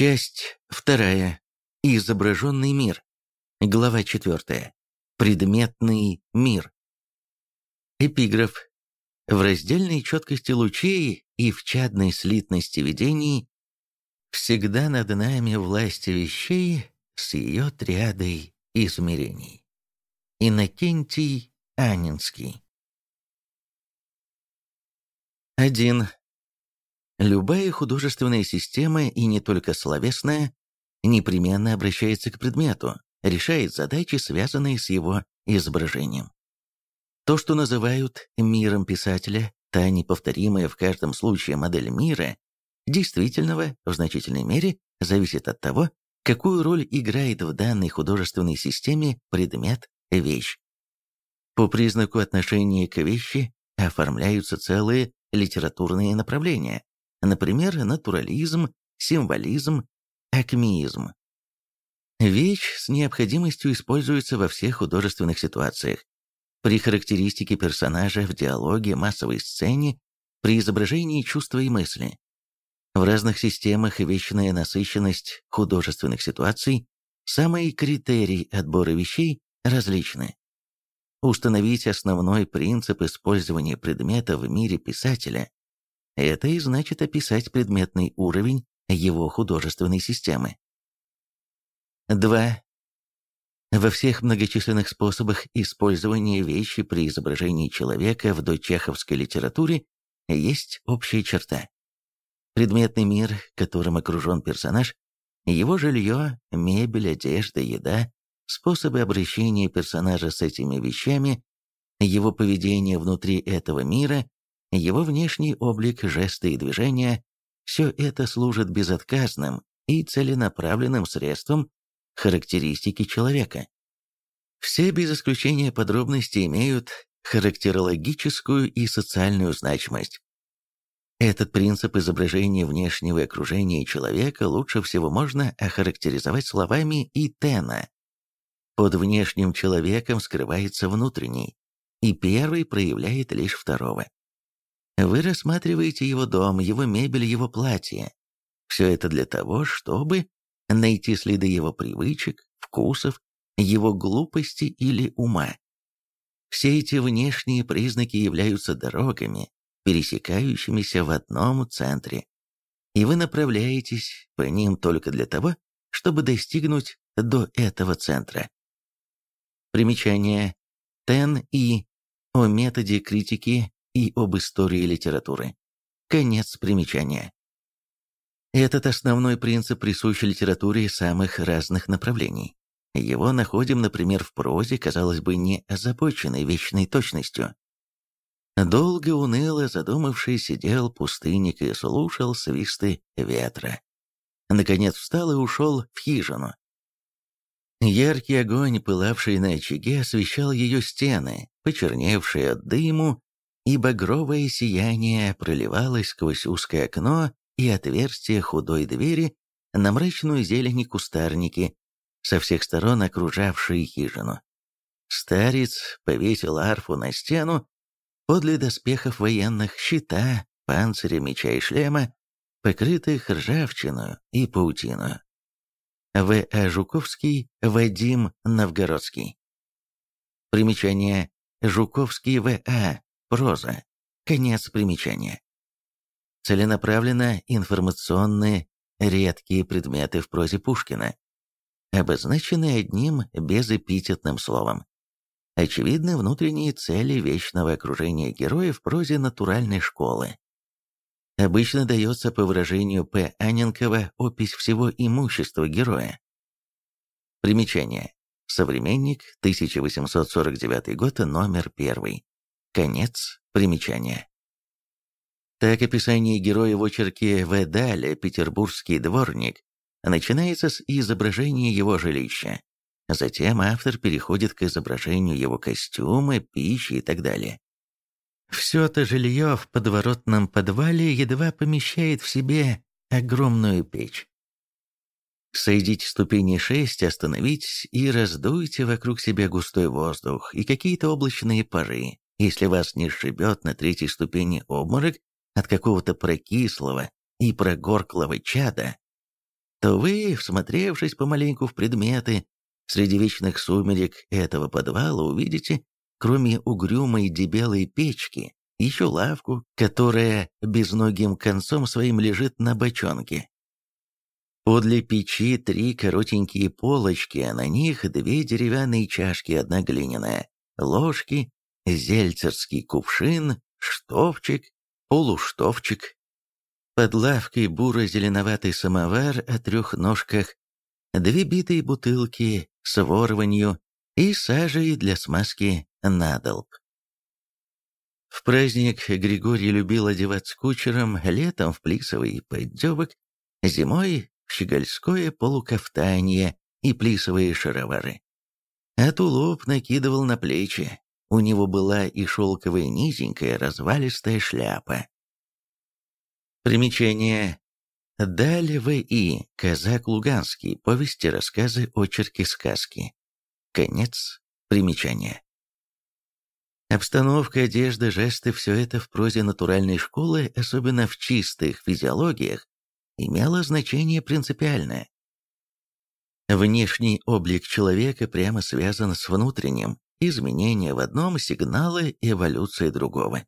Часть вторая. Изображенный мир. Глава четвертая. Предметный мир. Эпиграф. В раздельной четкости лучей и в чадной слитности видений всегда над нами власть вещей с ее триадой измерений. Иннокентий Анинский. 1. Любая художественная система, и не только словесная, непременно обращается к предмету, решает задачи, связанные с его изображением. То, что называют миром писателя, та неповторимая в каждом случае модель мира, действительного в значительной мере зависит от того, какую роль играет в данной художественной системе предмет, вещь. По признаку отношения к вещи оформляются целые литературные направления, например, натурализм, символизм, акмеизм. Вещь с необходимостью используется во всех художественных ситуациях. При характеристике персонажа в диалоге, массовой сцене, при изображении чувства и мысли. В разных системах вечная насыщенность художественных ситуаций, самые критерии отбора вещей различны. Установить основной принцип использования предмета в мире писателя – это и значит описать предметный уровень его художественной системы. 2. Во всех многочисленных способах использования вещи при изображении человека в дочеховской литературе есть общая черта. Предметный мир, которым окружен персонаж, его жилье, мебель, одежда, еда, способы обращения персонажа с этими вещами, его поведение внутри этого мира, его внешний облик, жесты и движения – все это служит безотказным и целенаправленным средством характеристики человека. Все без исключения подробности имеют характерологическую и социальную значимость. Этот принцип изображения внешнего окружения человека лучше всего можно охарактеризовать словами «итена». Под внешним человеком скрывается внутренний, и первый проявляет лишь второго. Вы рассматриваете его дом, его мебель, его платье. Все это для того, чтобы найти следы его привычек, вкусов, его глупости или ума. Все эти внешние признаки являются дорогами, пересекающимися в одном центре, и вы направляетесь по ним только для того, чтобы достигнуть до этого центра. Примечание. Тен и о методе критики и об истории литературы. Конец примечания. Этот основной принцип присущ литературе самых разных направлений. Его находим, например, в прозе, казалось бы, не озабоченной вечной точностью. Долго уныло задумавший сидел пустынник и слушал свисты ветра. Наконец встал и ушел в хижину. Яркий огонь, пылавший на очаге, освещал ее стены, почерневшие от дыму, и багровое сияние проливалось сквозь узкое окно и отверстие худой двери на мрачную зелень и кустарники, со всех сторон окружавшие хижину. Старец повесил арфу на стену, подле доспехов военных, щита, панциря, меча и шлема, покрытых ржавчиной и паутиной. В. А. Жуковский, Вадим Новгородский. Примечание. Жуковский В. Проза. Конец примечания целенаправленно информационные редкие предметы в прозе Пушкина, обозначенные одним безэпитетным словом. Очевидны внутренние цели вечного окружения героя в прозе натуральной школы. Обычно дается по выражению П. Аненкова опись всего имущества героя. Примечание. Современник, 1849 год, номер 1. Конец примечания. Так описание героя в очерке В. Даля «Петербургский дворник» начинается с изображения его жилища. Затем автор переходит к изображению его костюма, пищи и так далее. Все это жилье в подворотном подвале едва помещает в себе огромную печь. Сойдите ступени 6, остановитесь и раздуйте вокруг себя густой воздух и какие-то облачные пары. Если вас не сшибет на третьей ступени обморок, от какого-то прокислого и прогорклого чада, то вы, всмотревшись помаленьку в предметы, среди вечных сумерек этого подвала увидите, кроме угрюмой дебелой печки, еще лавку, которая безногим концом своим лежит на бочонке. Подле печи три коротенькие полочки, а на них две деревянные чашки, одна глиняная, ложки, зельцерский кувшин, штовчик, полуштовчик. Под лавкой буро-зеленоватый самовар о трех ножках, две битые бутылки с ворванью и сажей для смазки надолб. В праздник Григорий любил одеваться кучером, летом в плисовый поддевок, зимой в щегольское полукафтанье и плисовые шаровары. А тулуп накидывал на плечи. У него была и шелковая низенькая развалистая шляпа. Примечание. Далее В.И. Казак Луганский. Повести, рассказы, очерки, сказки. Конец примечания. Обстановка, одежда, жесты – все это в прозе натуральной школы, особенно в чистых физиологиях, имело значение принципиальное. Внешний облик человека прямо связан с внутренним, изменения в одном – сигналы эволюции другого.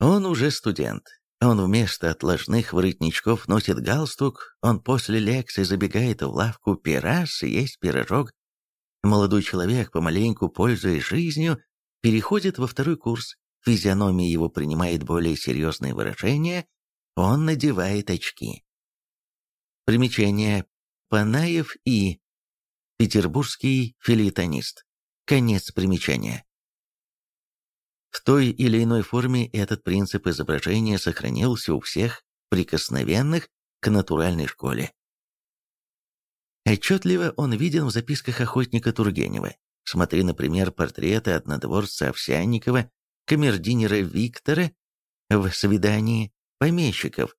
Он уже студент, он вместо отложных воротничков носит галстук, он после лекции забегает в лавку пера съесть пирожок. Молодой человек, помаленьку пользуясь жизнью, переходит во второй курс, физиономия его принимает более серьезные выражения, он надевает очки. Примечание. Панаев и. Петербургский филитонист. Конец примечания. В той или иной форме этот принцип изображения сохранился у всех прикосновенных к натуральной школе. Отчетливо он виден в записках охотника Тургенева, Смотри, например, портреты однодворца Овсянникова, камердинера Виктора в «Свидании помещиков»,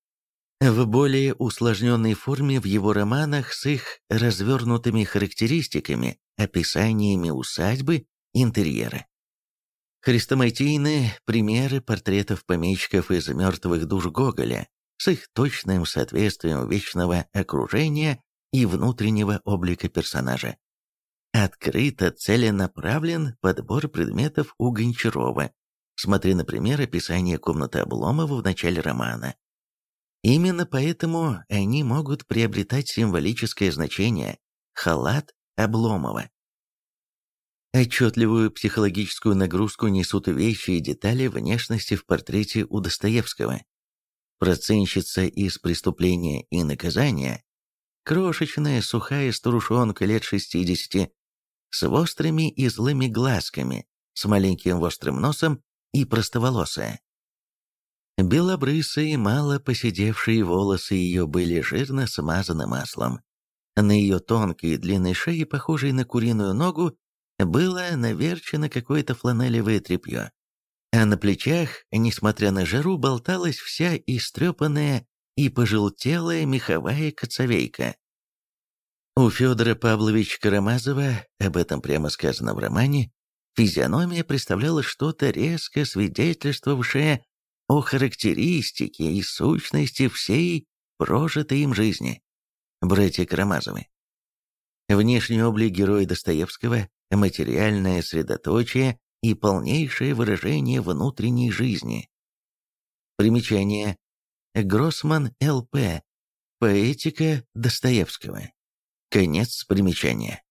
в более усложненной форме в его романах с их развернутыми характеристиками, описаниями усадьбы, интерьера. Хрестоматийные примеры портретов помещиков из «Мертвых душ» Гоголя с их точным соответствием вечного окружения и внутреннего облика персонажа. Открыто целенаправлен подбор предметов у Гончарова. Смотри, например, описание комнаты Обломова в начале романа. Именно поэтому они могут приобретать символическое значение «халат Обломова». Отчетливую психологическую нагрузку несут вещи и детали внешности в портрете у Достоевского. Проценщица из «Преступления и наказания», крошечная сухая старушонка лет 60, с острыми и злыми глазками, с маленьким острым носом и простоволосая. Белобрысые, мало посидевшие волосы ее были жирно смазаны маслом. На ее тонкой и длинной шее, похожей на куриную ногу, было наверчено какое-то фланелевое тряпье. А на плечах, несмотря на жару, болталась вся истрепанная и пожелтелая меховая коцовейка. У Федора Павловича Карамазова, об этом прямо сказано в романе, физиономия представляла что-то резко свидетельствовавшее о характеристике и сущности всей прожитой им жизни. Братья Карамазовы. Внешний облик героя Достоевского, материальное средоточие и полнейшее выражение внутренней жизни. Примечание. Гроссман Л.П. Поэтика Достоевского. Конец примечания.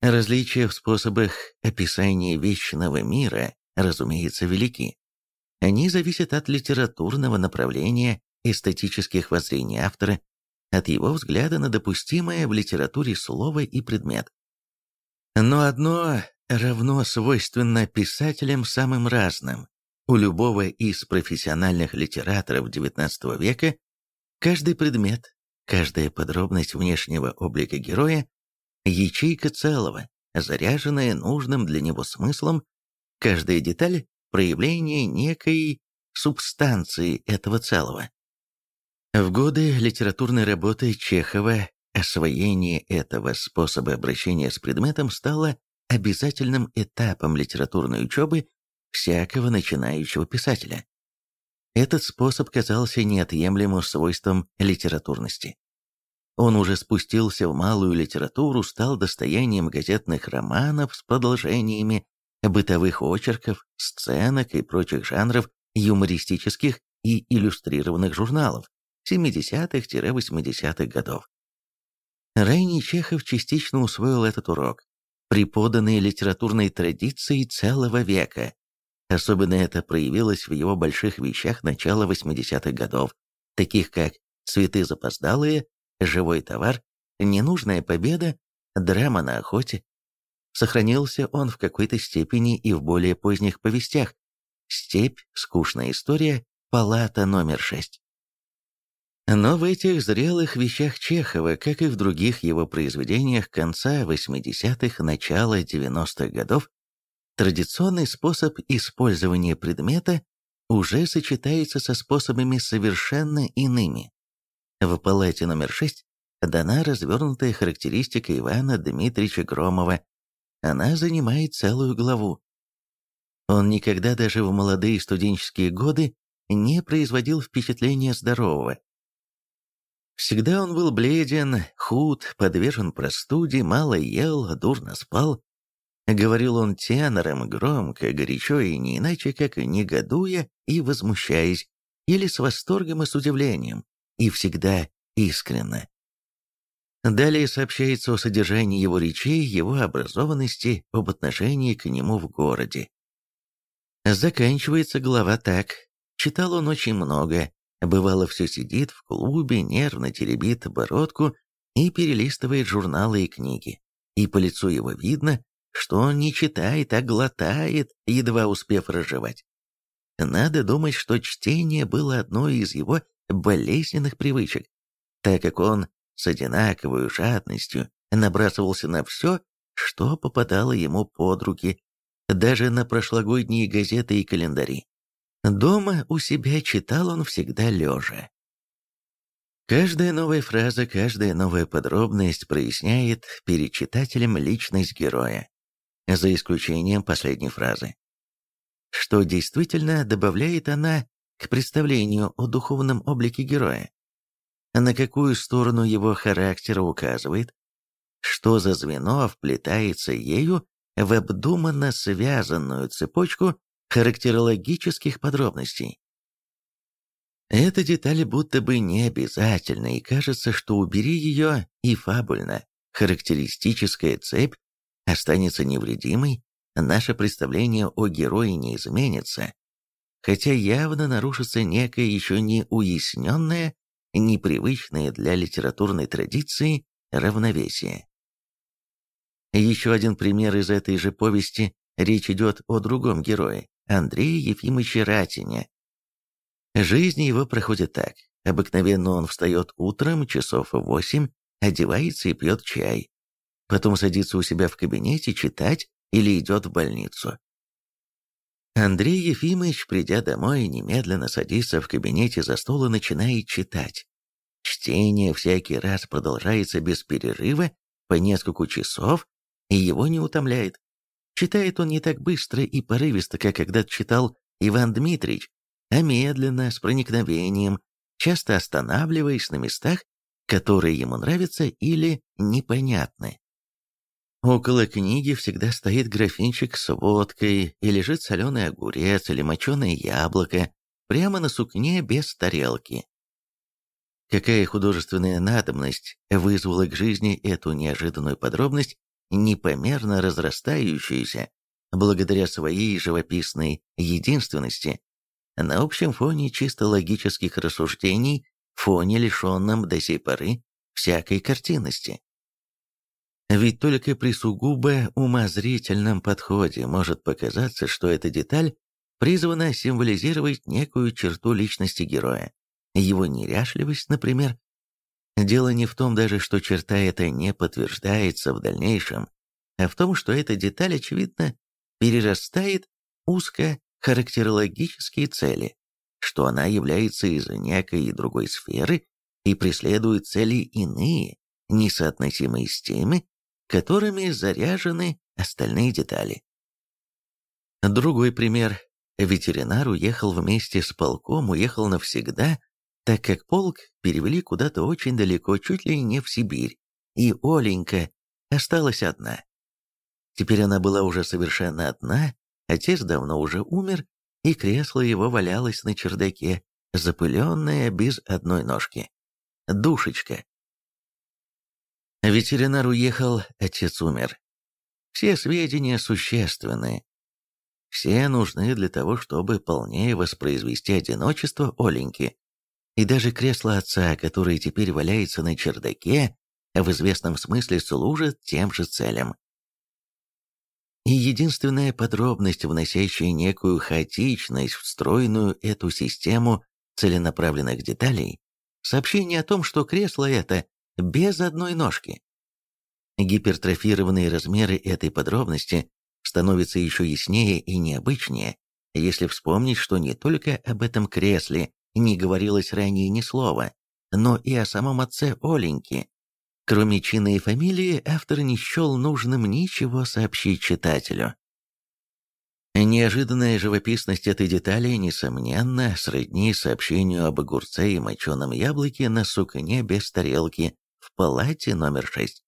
Различия в способах описания вечного мира, разумеется, велики. Они зависят от литературного направления эстетических воззрений автора, от его взгляда на допустимое в литературе слово и предмет. Но одно равно свойственно писателям самым разным. У любого из профессиональных литераторов XIX века каждый предмет, Каждая подробность внешнего облика героя – ячейка целого, заряженная нужным для него смыслом, каждая деталь – проявление некой субстанции этого целого. В годы литературной работы Чехова освоение этого способа обращения с предметом стало обязательным этапом литературной учебы всякого начинающего писателя. этот способ казался неотъемлемым свойством литературности. Он уже спустился в малую литературу, стал достоянием газетных романов с продолжениями, бытовых очерков, сценок и прочих жанров юмористических и иллюстрированных журналов 70-80-х годов. Ранний Чехов частично усвоил этот урок, преподанный литературной традицией целого века. Особенно это проявилось в его больших вещах начала 80-х годов, таких как «Цветы запоздалые», «Живой товар», «Ненужная победа», «Драма на охоте». Сохранился он в какой-то степени и в более поздних повестях «Степь», «Скучная история», «Палата номер 6». Но в этих зрелых вещах Чехова, как и в других его произведениях конца 80-х, начала 90-х годов, традиционный способ использования предмета уже сочетается со способами совершенно иными. В палате номер 6 дана развернутая характеристика Ивана Дмитриевича Громова. Она занимает целую главу. Он никогда даже в молодые студенческие годы не производил впечатления здорового, Всегда он был бледен, худ, подвержен простуде, мало ел, дурно спал. Говорил он тенором, громко, горячо и не иначе, как негодуя и возмущаясь, или с восторгом и с удивлением, и всегда искренно. Далее сообщается о содержании его речей, его образованности, об отношении к нему в городе. Заканчивается глава так. Читал он очень много, Бывало, все сидит в клубе, нервно теребит бородку и перелистывает журналы и книги. И по лицу его видно, что он не читает, а глотает, едва успев разжевать. Надо думать, что чтение было одной из его болезненных привычек, так как он с одинаковой жадностью набрасывался на все, что попадало ему под руки, даже на прошлогодние газеты и календари. Дома у себя читал он всегда лежа. Каждая новая фраза, каждая новая подробность проясняет перед читателем личность героя, за исключением последней фразы. Что действительно добавляет она к представлению о духовном облике героя? На какую сторону его характера указывает? Что за звено вплетается ею в обдуманно связанную цепочку характерологических подробностей. Эта деталь будто бы не обязательна, и кажется, что убери ее, и фабульно, характеристическая цепь останется невредимой, наше представление о герое не изменится, хотя явно нарушится некое еще не уясненное, непривычное для литературной традиции равновесие. Еще один пример из этой же повести, речь идет о другом герое, Андрея Ефимовича Ратине. Жизнь его проходит так. Обыкновенно он встает утром, часов в восемь, одевается и пьет чай. Потом садится у себя в кабинете читать или идет в больницу. Андрей Ефимович, придя домой, немедленно садится в кабинете за стол и начинает читать. Чтение всякий раз продолжается без перерыва по несколько часов и его не утомляет. Читает он не так быстро и порывисто, как когда-то читал Иван Дмитриевич, а медленно, с проникновением, часто останавливаясь на местах, которые ему нравятся или непонятны. Около книги всегда стоит графинчик с водкой, и лежит соленый огурец или моченое яблоко, прямо на сукне без тарелки. Какая художественная надобность вызвала к жизни эту неожиданную подробность, непомерно разрастающаяся, благодаря своей живописной единственности, на общем фоне чисто логических рассуждений, фоне лишенном до сей поры всякой картинности. Ведь только при сугубо умозрительном подходе может показаться, что эта деталь призвана символизировать некую черту личности героя, его неряшливость, например, Дело не в том даже, что черта эта не подтверждается в дальнейшем, а в том, что эта деталь, очевидно, перерастает узко-характерологические цели, что она является из некой другой сферы и преследует цели иные, несоотносимые с теми, которыми заряжены остальные детали. Другой пример. Ветеринар уехал вместе с полком, уехал навсегда, так как полк перевели куда-то очень далеко, чуть ли не в Сибирь, и Оленька осталась одна. Теперь она была уже совершенно одна, отец давно уже умер, и кресло его валялось на чердаке, запыленное без одной ножки. Душечка. Ветеринар уехал, отец умер. Все сведения существенны. Все нужны для того, чтобы полнее воспроизвести одиночество Оленьки. И даже кресло отца, которое теперь валяется на чердаке, в известном смысле служит тем же целям. И единственная подробность, вносящая некую хаотичность встроенную эту систему целенаправленных деталей, сообщение о том, что кресло это без одной ножки. Гипертрофированные размеры этой подробности становятся еще яснее и необычнее, если вспомнить, что не только об этом кресле не говорилось ранее ни слова, но и о самом отце Оленьки. Кроме чина и фамилии, автор не счел нужным ничего сообщить читателю. Неожиданная живописность этой детали, несомненно, сродни сообщению об огурце и моченом яблоке на сукне без тарелки палате номер 6.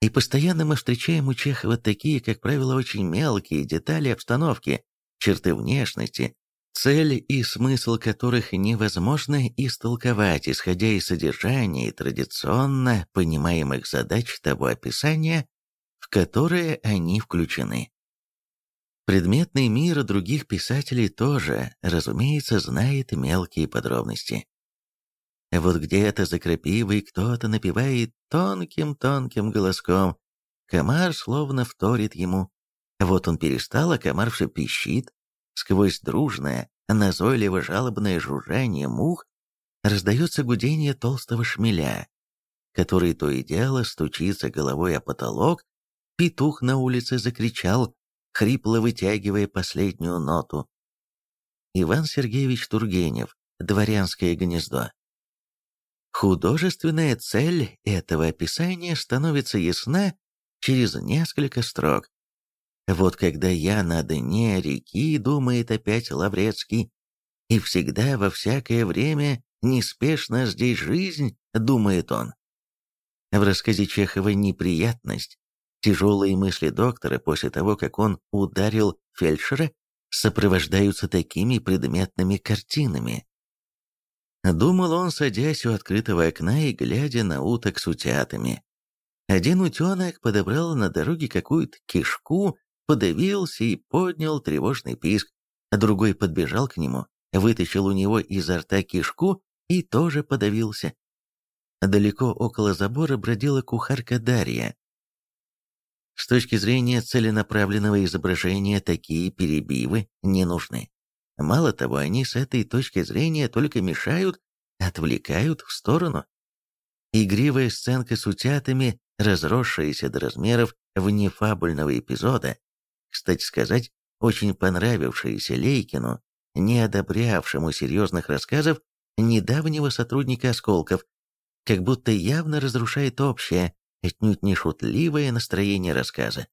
И постоянно мы встречаем у Чехова такие, как правило, очень мелкие детали обстановки, черты внешности, цель и смысл которых невозможно истолковать, исходя из содержания и традиционно понимаемых задач того описания, в которое они включены. Предметный мир других писателей тоже, разумеется, знает мелкие подробности. Вот где-то за крапивой кто-то напевает тонким-тонким голоском. Комар словно вторит ему. Вот он перестал, а комар все пищит. Сквозь дружное, назойливо-жалобное жужжание мух раздается гудение толстого шмеля, который то и дело стучится головой о потолок. Петух на улице закричал, хрипло вытягивая последнюю ноту. Иван Сергеевич Тургенев, «Дворянское гнездо». Художественная цель этого описания становится ясна через несколько строк. Вот когда я на дне реки, думает опять Лаврецкий, и всегда во всякое время неспешно здесь жизнь, думает он. В рассказе Чехова «Неприятность» тяжелые мысли доктора после того, как он ударил фельдшера, сопровождаются такими предметными картинами, Думал он, садясь у открытого окна и глядя на уток с утятами. Один утенок подобрал на дороге какую-то кишку, подавился и поднял тревожный писк, а другой подбежал к нему, вытащил у него изо рта кишку и тоже подавился. Далеко около забора бродила кухарка Дарья. С точки зрения целенаправленного изображения такие перебивы не нужны. Мало того, они с этой точки зрения только мешают, отвлекают в сторону. Игривая сценка с утятами, разросшаяся до размеров внефабульного эпизода, кстати сказать, очень понравившаяся Лейкину, не одобрявшему серьезных рассказов недавнего сотрудника «Осколков», как будто явно разрушает общее, отнюдь не шутливое настроение рассказа.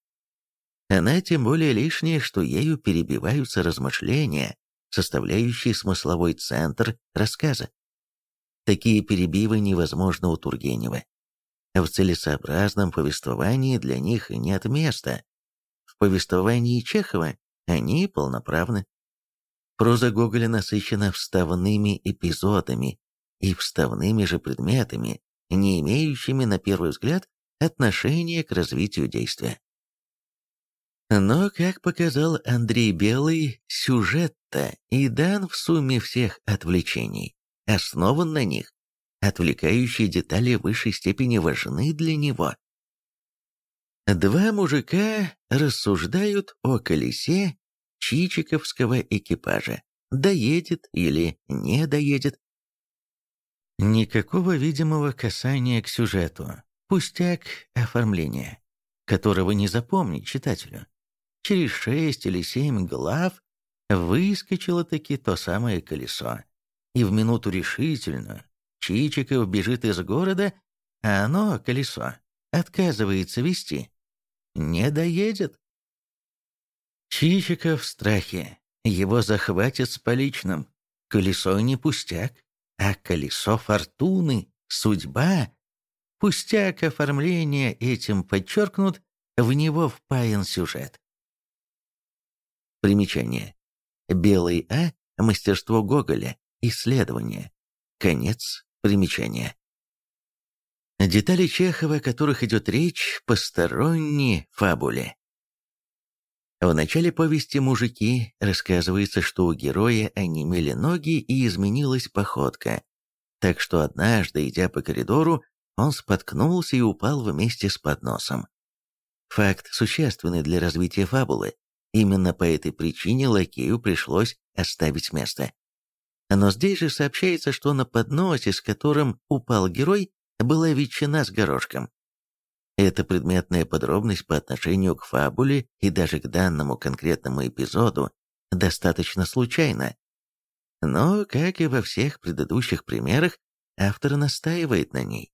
Она тем более лишняя, что ею перебиваются размышления, составляющие смысловой центр рассказа. Такие перебивы невозможны у Тургенева. В целесообразном повествовании для них нет места. В повествовании Чехова они полноправны. Проза Гоголя насыщена вставными эпизодами и вставными же предметами, не имеющими, на первый взгляд, отношения к развитию действия. Но, как показал Андрей Белый, сюжет-то и дан в сумме всех отвлечений, основан на них. Отвлекающие детали в высшей степени важны для него. Два мужика рассуждают о колесе чичиковского экипажа. Доедет или не доедет. Никакого видимого касания к сюжету. Пустяк оформления, которого не запомнить читателю через шесть или семь глав выскочило таки то самое колесо. И в минуту решительную Чичиков бежит из города, а оно, колесо, отказывается вести. Не доедет. Чичиков в страхе. его захватят с поличным. Колесо не пустяк, а колесо фортуны, судьба. Пустяк оформления этим подчеркнут, в него впаян сюжет. Примечание. Белый А – мастерство Гоголя, исследование. Конец примечания. Детали Чехова, о которых идет речь, посторонние фабуле. В начале повести «Мужики» рассказывается, что у героя онемели ноги и изменилась походка, так что однажды, идя по коридору, он споткнулся и упал вместе с подносом. Факт существенный для развития фабулы. Именно по этой причине лакею пришлось оставить место. Но здесь же сообщается, что на подносе, с которым упал герой, была ветчина с горошком. Эта предметная подробность по отношению к фабуле и даже к данному конкретному эпизоду достаточно случайна. Но, как и во всех предыдущих примерах, автор настаивает на ней.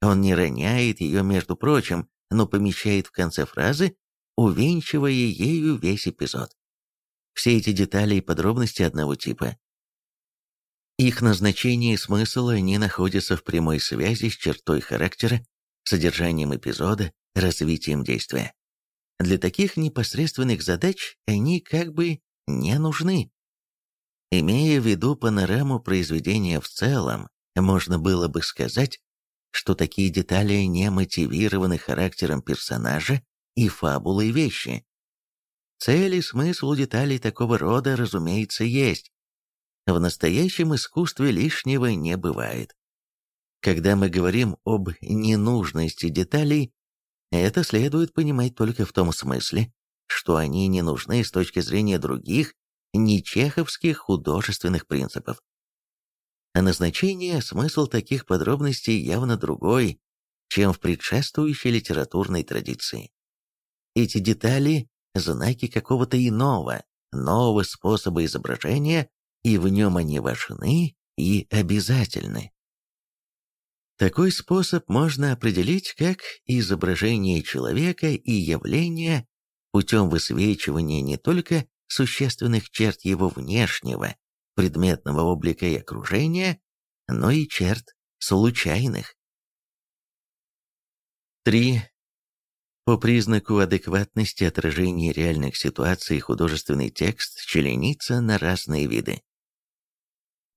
Он не роняет ее, между прочим, но помещает в конце фразы, увенчивая ею весь эпизод. Все эти детали и подробности одного типа. Их назначение и смысл не находятся в прямой связи с чертой характера содержанием эпизода, развитием действия. Для таких непосредственных задач они как бы не нужны. Имея в виду панораму произведения в целом, можно было бы сказать, что такие детали не мотивированы характером персонажа и фабулой вещи. Цель и смысл у деталей такого рода, разумеется, есть. В настоящем искусстве лишнего не бывает. Когда мы говорим об ненужности деталей, это следует понимать только в том смысле, что они не нужны с точки зрения других, не чеховских художественных принципов. А назначение, смысл таких подробностей явно другой, чем в предшествующей литературной традиции. Эти детали – знаки какого-то иного, нового способа изображения, и в нем они важны и обязательны. Такой способ можно определить как изображение человека и явления путем высвечивания не только существенных черт его внешнего, предметного облика и окружения, но и черт случайных. 3. По признаку адекватности отражения реальных ситуаций художественный текст членится на разные виды.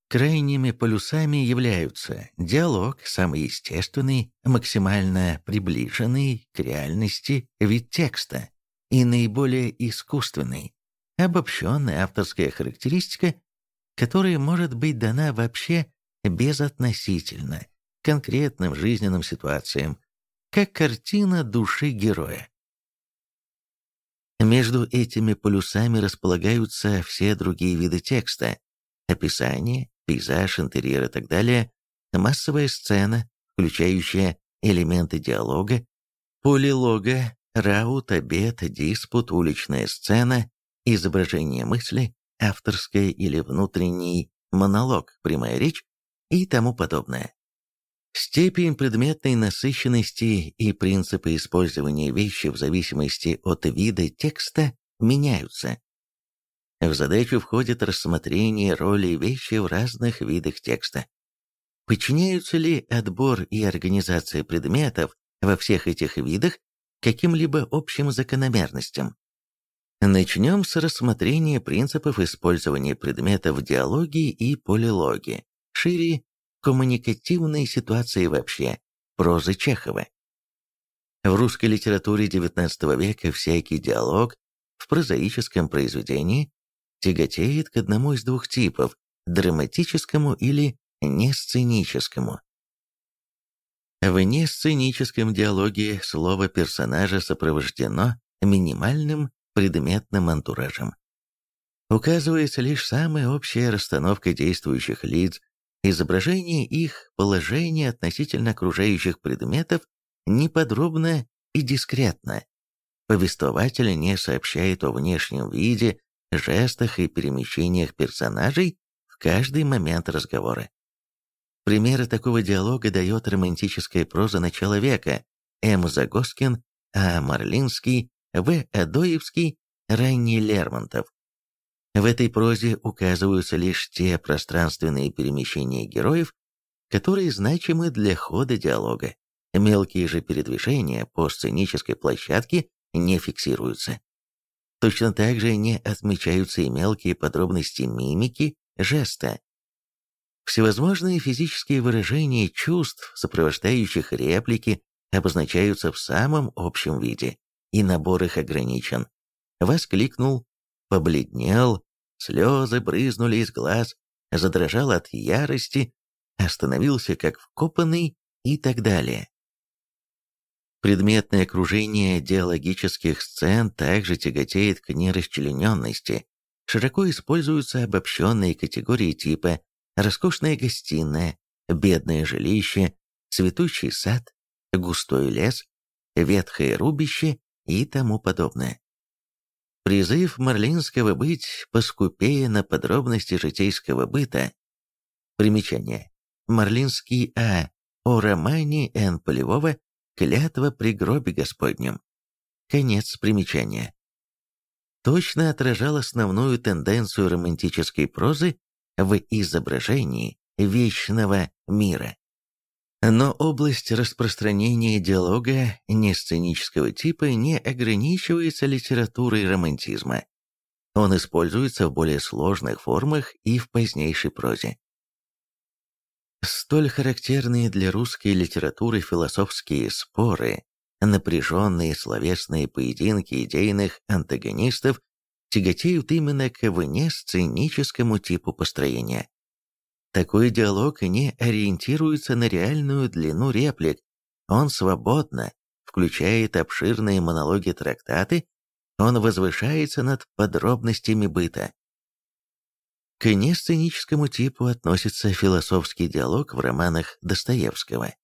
Крайними полюсами являются диалог, самый естественный, максимально приближенный к реальности вид текста, и наиболее искусственный, обобщенная авторская характеристика, которая может быть дана вообще безотносительно конкретным жизненным ситуациям, как картина души героя. Между этими полюсами располагаются все другие виды текста, описание, пейзаж, интерьер и так далее, массовая сцена, включающая элементы диалога, полилога, раут, обед, диспут, уличная сцена, изображение мысли, авторская или внутренний монолог, прямая речь и тому подобное. Степень предметной насыщенности и принципы использования вещи в зависимости от вида текста меняются. В задачу входит рассмотрение роли вещи в разных видах текста. Подчиняются ли отбор и организация предметов во всех этих видах каким-либо общим закономерностям? Начнем с рассмотрения принципов использования предметов в диалоге и полилоге, шире коммуникативной ситуации вообще, прозы Чехова. В русской литературе XIX века всякий диалог в прозаическом произведении тяготеет к одному из двух типов – драматическому или несценическому. В несценическом диалоге слово персонажа сопровождено минимальным предметным антуражем. Указывается лишь самая общая расстановка действующих лиц, изображение их положения относительно окружающих предметов неподробно и дискретно. Повествователь не сообщает о внешнем виде, жестах и перемещениях персонажей в каждый момент разговора. Примеры такого диалога дает романтическая проза начала века М. Загоскин, А. Марлинский, В. Адоевский, ранний Лермонтов. В этой прозе указываются лишь те пространственные перемещения героев, которые значимы для хода диалога. Мелкие же передвижения по сценической площадке не фиксируются. Точно так же не отмечаются и мелкие подробности мимики, жеста. Всевозможные физические выражения чувств, сопровождающих реплики, обозначаются в самом общем виде, и набор их ограничен. Воскликнул, побледнел, слезы брызнули из глаз, задрожал от ярости, остановился как вкопанный и так далее. Предметное окружение диалогических сцен также тяготеет к нерасчлененности. Широко используются обобщенные категории типа «роскошная гостиная», «бедное жилище», «цветущий сад», «густой лес», «ветхое рубище» и тому подобное. Призыв Марлинского быть поскупее на подробности житейского быта. Примечание. Марлинский А. О романе Н. Полевого Клятва при гробе Господнем. Конец примечания. Точно отражал основную тенденцию романтической прозы в изображении вечного мира. Но область распространения диалога несценического типа не ограничивается литературой романтизма. Он используется в более сложных формах и в позднейшей прозе. Столь характерные для русской литературы философские споры, напряженные словесные поединки идейных антагонистов тяготеют именно к внесценическому типу построения. Такой диалог не ориентируется на реальную длину реплик, он свободно включает обширные монологи-трактаты, он возвышается над подробностями быта. К несценическому типу относится философский диалог в романах Достоевского.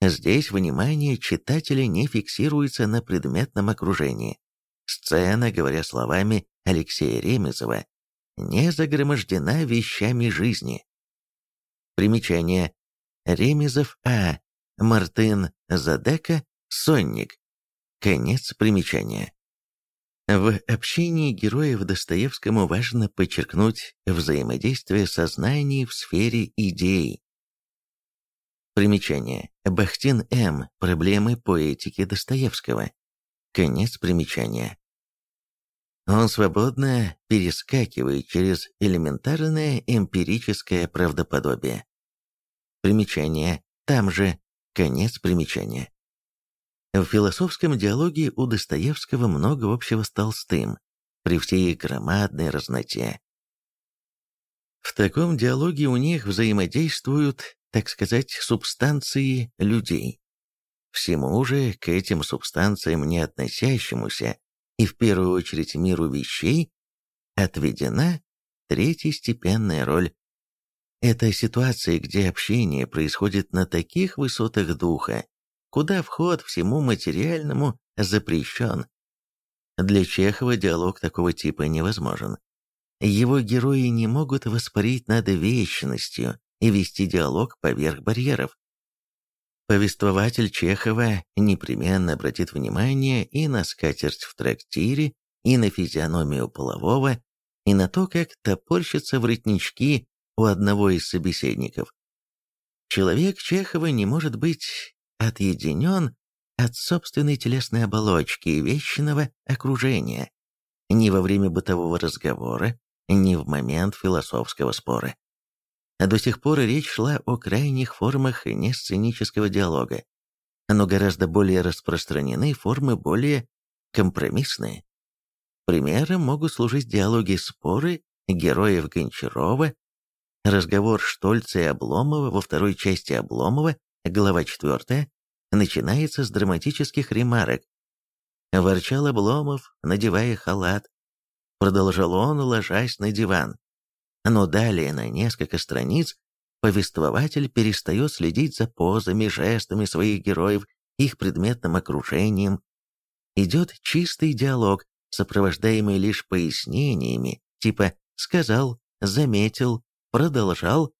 Здесь внимание читателя не фиксируется на предметном окружении. Сцена, говоря словами Алексея Ремезова, не загромождена вещами жизни. Примечание. Ремезов А. Мартын Задека. Сонник. Конец примечания. В общении героев Достоевскому важно подчеркнуть взаимодействие сознаний в сфере идей. Примечание. Бахтин М. Проблемы поэтики Достоевского. Конец примечания. Он свободно перескакивает через элементарное эмпирическое правдоподобие. Примечание. Там же. Конец примечания. В философском диалоге у Достоевского много общего с Толстым, при всей громадной разноте. В таком диалоге у них взаимодействуют, так сказать, субстанции людей. Всему же к этим субстанциям не относящемуся, и в первую очередь миру вещей, отведена третьестепенная роль. Это ситуации, где общение происходит на таких высотах духа, куда вход всему материальному запрещен. Для Чехова диалог такого типа невозможен. Его герои не могут воспарить над вечностью и вести диалог поверх барьеров. Повествователь Чехова непременно обратит внимание и на скатерть в трактире, и на физиономию полового, и на то, как топорщатся воротнички у одного из собеседников. Человек Чехова не может быть отъединен от собственной телесной оболочки и вечного окружения, ни во время бытового разговора, ни в момент философского спора. До сих пор речь шла о крайних формах несценического диалога, но гораздо более распространены формы более компромиссные. Примером могут служить диалоги-споры героев Гончарова, разговор Штольца и Обломова во второй части Обломова Глава 4 начинается с драматических ремарок. Ворчал Обломов, надевая халат. Продолжал он, ложась на диван. Но далее на несколько страниц повествователь перестает следить за позами, жестами своих героев, их предметным окружением. Идет чистый диалог, сопровождаемый лишь пояснениями, типа «сказал», «заметил», «продолжал»,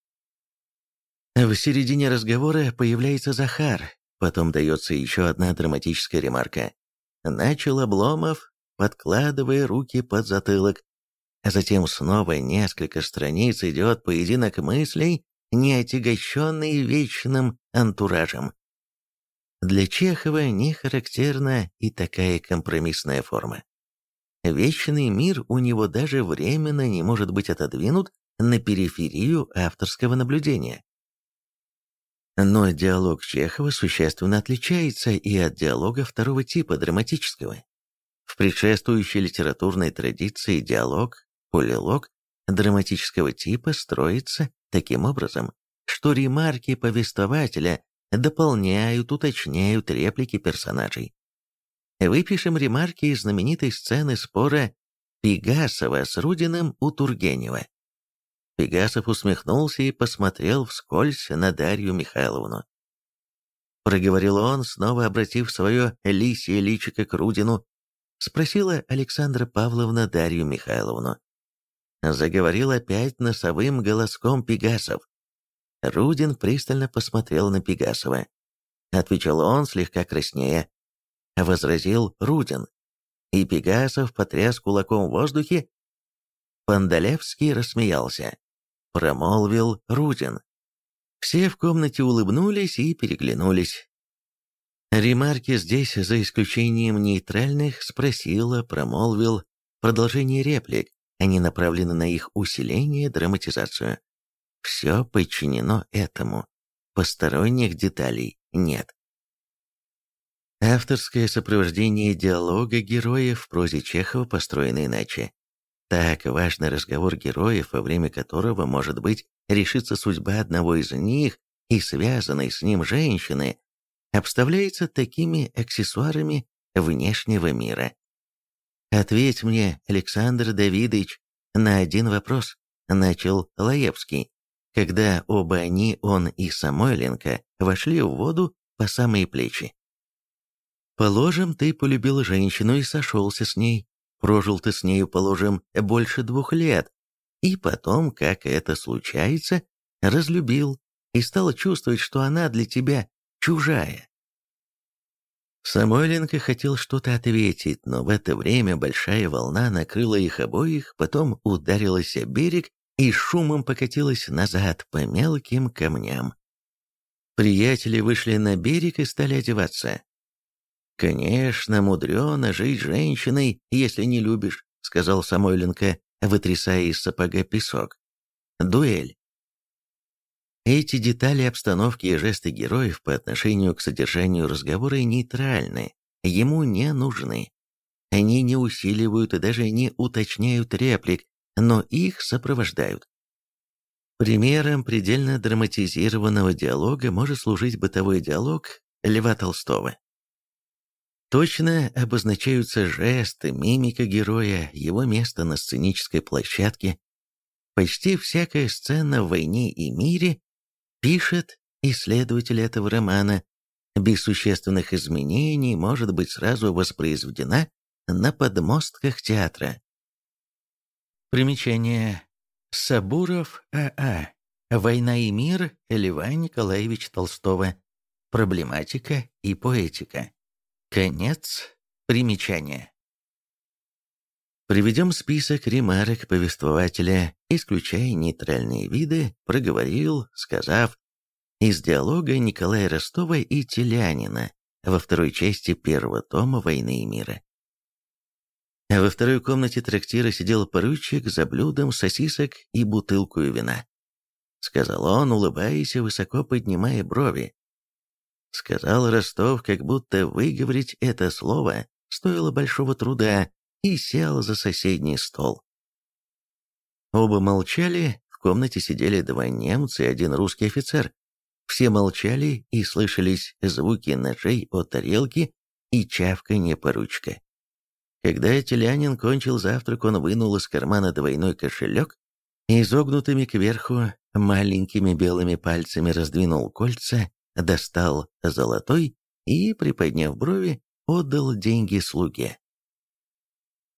в середине разговора появляется Захар, потом дается еще одна драматическая ремарка. Начал Обломов, подкладывая руки под затылок. а затем снова несколько страниц идет поединок мыслей, не отягощенный вечным антуражем. Для Чехова не характерна и такая компромиссная форма. Вечный мир у него даже временно не может быть отодвинут на периферию авторского наблюдения. Но диалог Чехова существенно отличается и от диалога второго типа, драматического. В предшествующей литературной традиции диалог, полилог драматического типа строится таким образом, что ремарки повествователя дополняют, уточняют реплики персонажей. Выпишем ремарки из знаменитой сцены спора Пегасова с Рудиным у Тургенева. Пегасов усмехнулся и посмотрел вскользь на Дарью Михайловну. Проговорил он, снова обратив свое лисье личико к Рудину, спросила Александра Павловна Дарью Михайловну. Заговорил опять носовым голоском Пегасов. Рудин пристально посмотрел на Пегасова. Отвечал он, слегка краснея. Возразил Рудин. И Пегасов потряс кулаком в воздухе. Пандалевский рассмеялся. Промолвил Рудин. Все в комнате улыбнулись и переглянулись. Ремарки здесь, за исключением нейтральных, спросила, промолвил, продолжение реплик, они направлены на их усиление, драматизацию. Все подчинено этому. Посторонних деталей нет. Авторское сопровождение диалога героев в прозе Чехова построено иначе. Так важный разговор героев, во время которого, может быть, решится судьба одного из них и связанной с ним женщины, обставляется такими аксессуарами внешнего мира. «Ответь мне, Александр Давидович, на один вопрос», — начал Лаевский, когда оба они, он и Самойленко, вошли в воду по самые плечи. «Положим, ты полюбил женщину и сошелся с ней. Прожил ты с нею, положим, больше двух лет. И потом, как это случается, разлюбил и стал чувствовать, что она для тебя чужая. Самойленко хотел что-то ответить, но в это время большая волна накрыла их обоих, потом ударилась о берег и шумом покатилась назад по мелким камням. Приятели вышли на берег и стали одеваться. «Конечно, мудрено жить женщиной, если не любишь», — сказал Самойленко, вытрясая из сапога песок. «Дуэль. Эти детали обстановки и жесты героев по отношению к содержанию разговора нейтральны, ему не нужны. Они не усиливают и даже не уточняют реплик, но их сопровождают. Примером предельно драматизированного диалога может служить бытовой диалог Льва Толстого. Точно обозначаются жесты, мимика героя, его место на сценической площадке. Почти всякая сцена в «Войне и мире» Пишет исследователь этого романа, без существенных изменений может быть сразу воспроизведена на подмостках театра. Примечание. Сабуров А.А. «Война и мир» Льва Николаевич Толстого. Проблематика и поэтика. Конец примечания. Приведем список ремарок повествователя, исключая нейтральные виды, проговорил, сказав, из диалога Николая Ростова и Телянина во второй части первого тома «Войны и мира». Во второй комнате трактира сидел поручик за блюдом сосисок и бутылку вина. Сказал он, улыбаясь и высоко поднимая брови. Сказал Ростов, как будто выговорить это слово стоило большого труда, и сел за соседний стол. Оба молчали, в комнате сидели два немца и один русский офицер. Все молчали и слышались звуки ножей от тарелки и чавканье поручка. Когда телянин кончил завтрак, он вынул из кармана двойной кошелек и изогнутыми кверху маленькими белыми пальцами раздвинул кольца, достал золотой и, приподняв брови, отдал деньги слуге.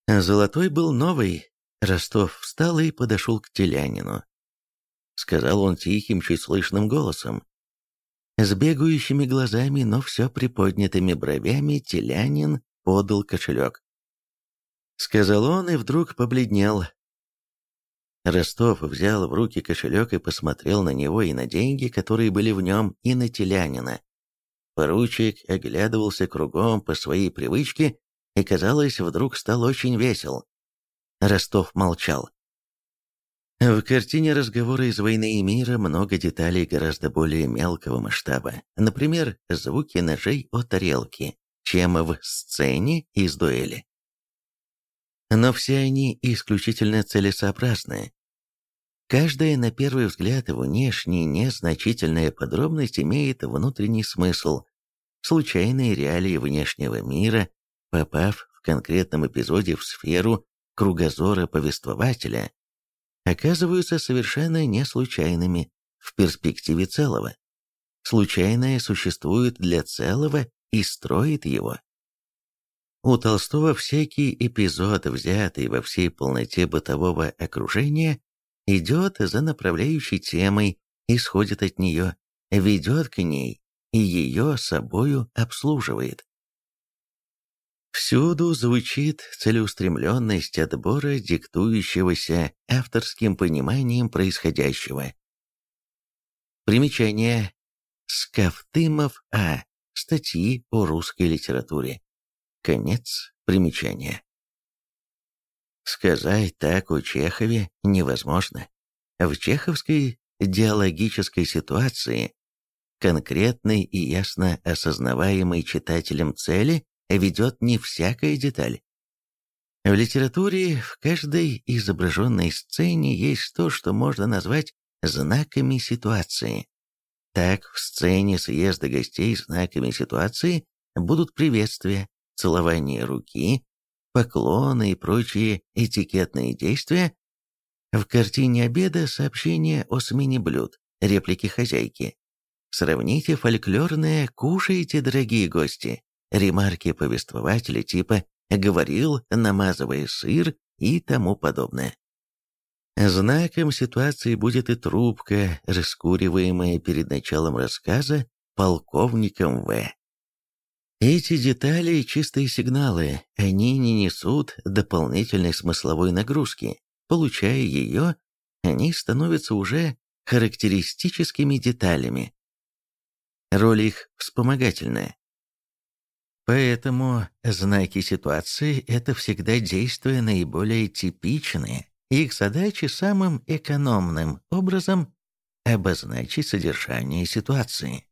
Золотой был новый. Ростов встал и подошел к телянину. Сказал он тихим, чуть слышным голосом. С бегающими глазами, но все приподнятыми бровями, телянин подал кошелек. Сказал он и вдруг побледнел. Ростов взял в руки кошелек и посмотрел на него и на деньги, которые были в нем, и на телянина. Поручик оглядывался кругом по своей привычке и, казалось, вдруг стал очень весел. Ростов молчал. В картине разговора из «Войны и мира» много деталей гораздо более мелкого масштаба. Например, звуки ножей о тарелки, чем в сцене из дуэли. Но все они исключительно целесообразны. Каждая, на первый взгляд, внешне незначительная подробность имеет внутренний смысл. Случайные реалии внешнего мира, попав в конкретном эпизоде в сферу кругозора повествователя, оказываются совершенно не случайными в перспективе целого. Случайное существует для целого и строит его. У Толстого всякий эпизод, взятый во всей полноте бытового окружения, идет за направляющей темой, исходит от нее, ведет к ней и ее собою обслуживает. Всюду звучит целеустремленность отбора, диктующегося авторским пониманием происходящего. Примечание. Скафтымов А. Статьи о русской литературе. Конец примечания. Сказать так о Чехове невозможно. В чеховской диалогической ситуации конкретной и ясно осознаваемой читателем цели ведет не всякая деталь. В литературе в каждой изображенной сцене есть то, что можно назвать знаками ситуации. Так, в сцене съезда гостей знаками ситуации будут приветствия, целование руки, поклоны и прочие этикетные действия. В картине обеда сообщение о смене блюд, реплики хозяйки. Сравните фольклорное «Кушайте, дорогие гости» ремарки повествователя типа «говорил, намазывая сыр» и тому подобное. Знаком ситуации будет и трубка, раскуриваемая перед началом рассказа полковником В. Эти детали – чистые сигналы, они не несут дополнительной смысловой нагрузки. Получая ее, они становятся уже характеристическими деталями. Роль их вспомогательная. Поэтому знаки ситуации – это всегда действия наиболее типичные. Их задача самым экономным образом обозначить содержание ситуации.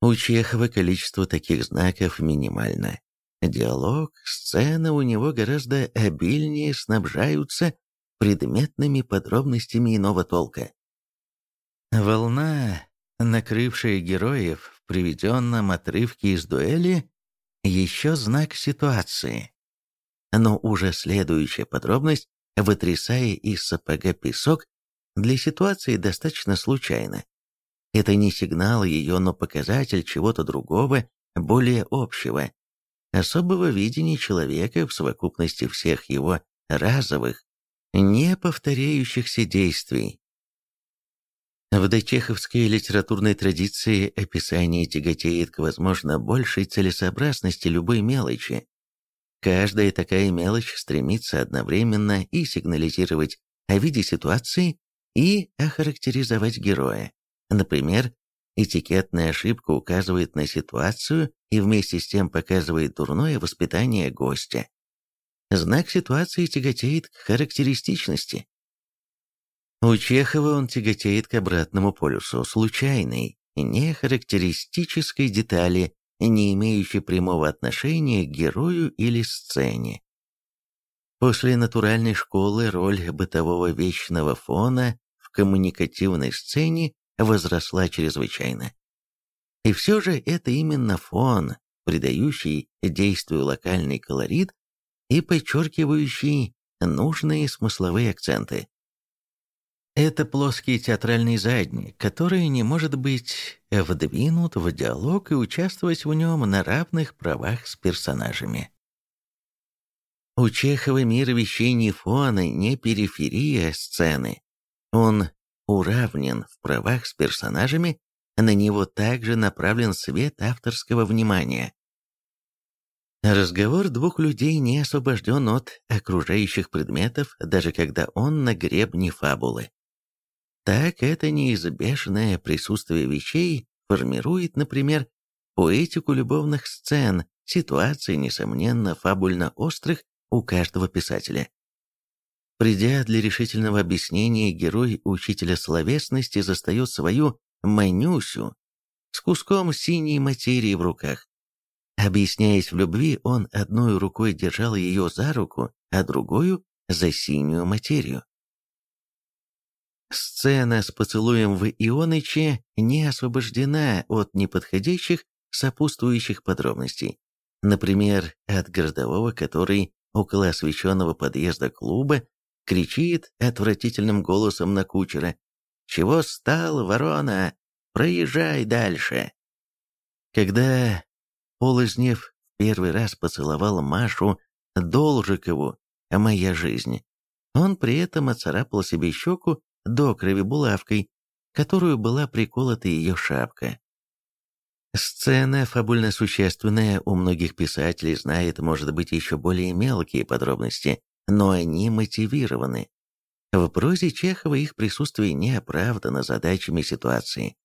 У Чехова количество таких знаков минимально. Диалог, сцена у него гораздо обильнее снабжаются предметными подробностями иного толка. Волна, накрывшая героев в приведенном отрывке из дуэли, еще знак ситуации. Но уже следующая подробность, вытрясая из сапога песок, для ситуации достаточно случайно. Это не сигнал ее, но показатель чего-то другого, более общего, особого видения человека в совокупности всех его разовых, не повторяющихся действий. В дочеховской литературной традиции описание тяготеет к, возможно, большей целесообразности любой мелочи. Каждая такая мелочь стремится одновременно и сигнализировать о виде ситуации, и охарактеризовать героя. Например, этикетная ошибка указывает на ситуацию и вместе с тем показывает дурное воспитание гостя. Знак ситуации тяготеет к характеристичности. У Чехова он тяготеет к обратному полюсу, случайной, не характеристической детали, не имеющей прямого отношения к герою или сцене. После натуральной школы роль бытового вечного фона в коммуникативной сцене возросла чрезвычайно. И все же это именно фон, придающий действию локальный колорит и подчеркивающий нужные смысловые акценты. Это плоский театральный задник, который не может быть вдвинут в диалог и участвовать в нем на равных правах с персонажами. У Чехова мир вещей не фона, не периферия сцены. Он уравнен в правах с персонажами, на него также направлен свет авторского внимания. Разговор двух людей не освобожден от окружающих предметов, даже когда он на гребне фабулы. Так это неизбежное присутствие вещей формирует, например, поэтику любовных сцен, ситуаций, несомненно, фабульно острых у каждого писателя. Придя для решительного объяснения, герой учителя словесности застает свою Манюсю с куском синей материи в руках. Объясняясь в любви, он одной рукой держал ее за руку, а другую — за синюю материю. Сцена с поцелуем в Ионыче не освобождена от неподходящих сопутствующих подробностей. Например, от городового, который около освещенного подъезда клуба кричит отвратительным голосом на кучера «Чего стал, ворона? Проезжай дальше!» Когда Полознев первый раз поцеловал Машу Должикову «Моя жизнь». Он при этом оцарапал себе щеку до крови булавкой, которую была приколота ее шапка. Сцена фабульно существенная, у многих писателей знает, может быть, еще более мелкие подробности, но они мотивированы. В прозе Чехова их присутствие не оправдано задачами ситуации.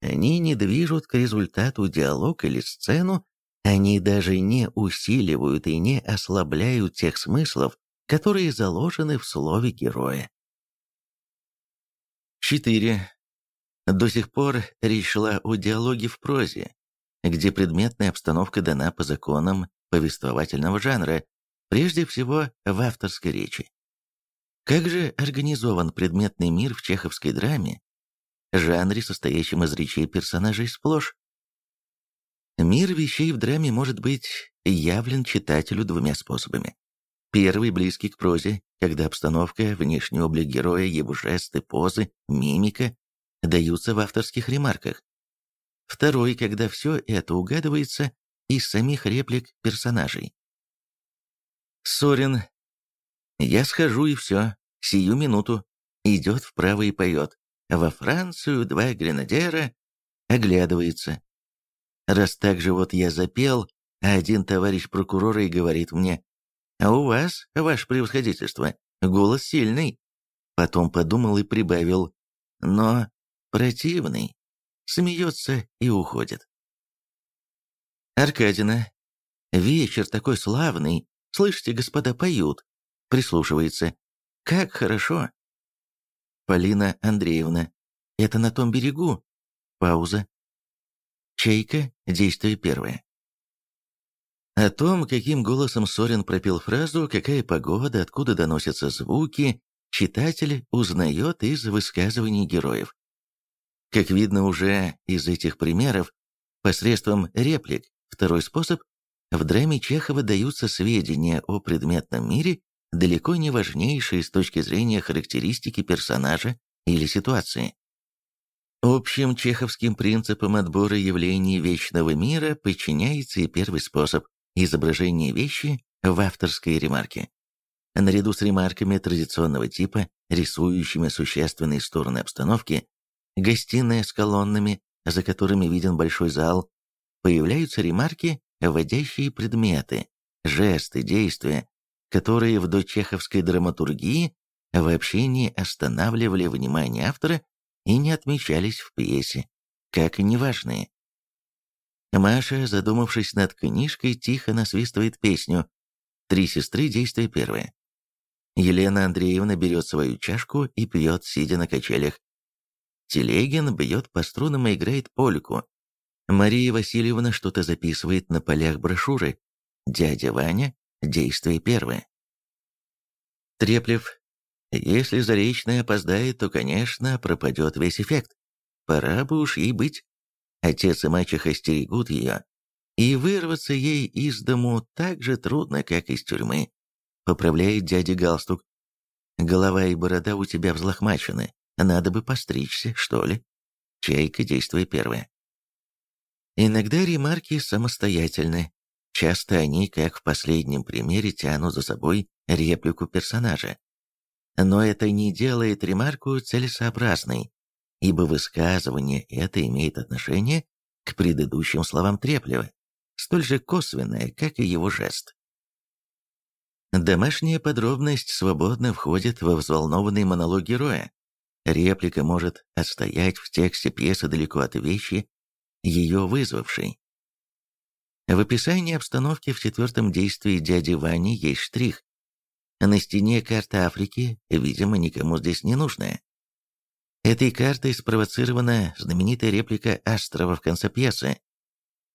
Они не движут к результату диалог или сцену, они даже не усиливают и не ослабляют тех смыслов, которые заложены в слове героя. 4. До сих пор речь шла о диалоге в прозе, где предметная обстановка дана по законам повествовательного жанра, прежде всего в авторской речи. Как же организован предметный мир в чеховской драме, жанре, состоящем из речей персонажей сплошь? Мир вещей в драме может быть явлен читателю двумя способами. Первый близкий к прозе, когда обстановка, внешний облик героя, его жесты, позы, мимика даются в авторских ремарках. Второй, когда все это угадывается из самих реплик персонажей. Сорин. Я схожу и все, сию минуту. Идет вправо и поет. Во Францию два гренадера оглядывается. Раз так же вот я запел, а один товарищ прокурора и говорит мне, «А у вас, ваше превосходительство, голос сильный». Потом подумал и прибавил, «но противный». Смеется и уходит. Аркадина. Вечер такой славный. Слышите, господа поют. Прислушивается. Как хорошо. Полина Андреевна. Это на том берегу. Пауза. Чайка, действие первое. О том, каким голосом Сорин пропел фразу, какая погода, откуда доносятся звуки, читатель узнает из высказываний героев. Как видно уже из этих примеров, посредством реплик, второй способ, в драме Чехова даются сведения о предметном мире, далеко не важнейшие с точки зрения характеристики персонажа или ситуации. Общим чеховским принципам отбора явлений вечного мира подчиняется и первый способ – изображение вещи в авторской ремарке. Наряду с ремарками традиционного типа, рисующими существенные стороны обстановки, гостиная с колоннами, за которыми виден большой зал, появляются ремарки, вводящие предметы, жесты, действия, которые в дочеховской драматургии вообще не останавливали внимание автора и не отмечались в пьесе, как неважные. Маша, задумавшись над книжкой, тихо насвистывает песню «Три сестры. Действие первое». Елена Андреевна берет свою чашку и пьет, сидя на качелях. Телегин бьет по струнам и играет польку. Мария Васильевна что-то записывает на полях брошюры. Дядя Ваня. Действие первое. Треплев если Заречная опоздает, то, конечно, пропадет весь эффект. Пора бы уж ей быть. Отец и мачеха стерегут ее, и вырваться ей из дому так же трудно, как из тюрьмы. Поправляет дядя галстук. Голова и борода у тебя взлохмачены. Надо бы постричься, что ли? Чайка, действует первая. Иногда ремарки самостоятельны. Часто они, как в последнем примере, тянут за собой реплику персонажа но это не делает ремарку целесообразной, ибо высказывание это имеет отношение к предыдущим словам Треплева. столь же косвенная, как и его жест. Домашняя подробность свободно входит во взволнованный монолог героя. Реплика может отстоять в тексте пьесы далеко от вещи, ее вызвавшей. В описании обстановки в четвертом действии дяди Вани есть штрих. На стене карта Африки, видимо, никому здесь не нужная. Этой картой спровоцирована знаменитая реплика Астрова в конце пьесы.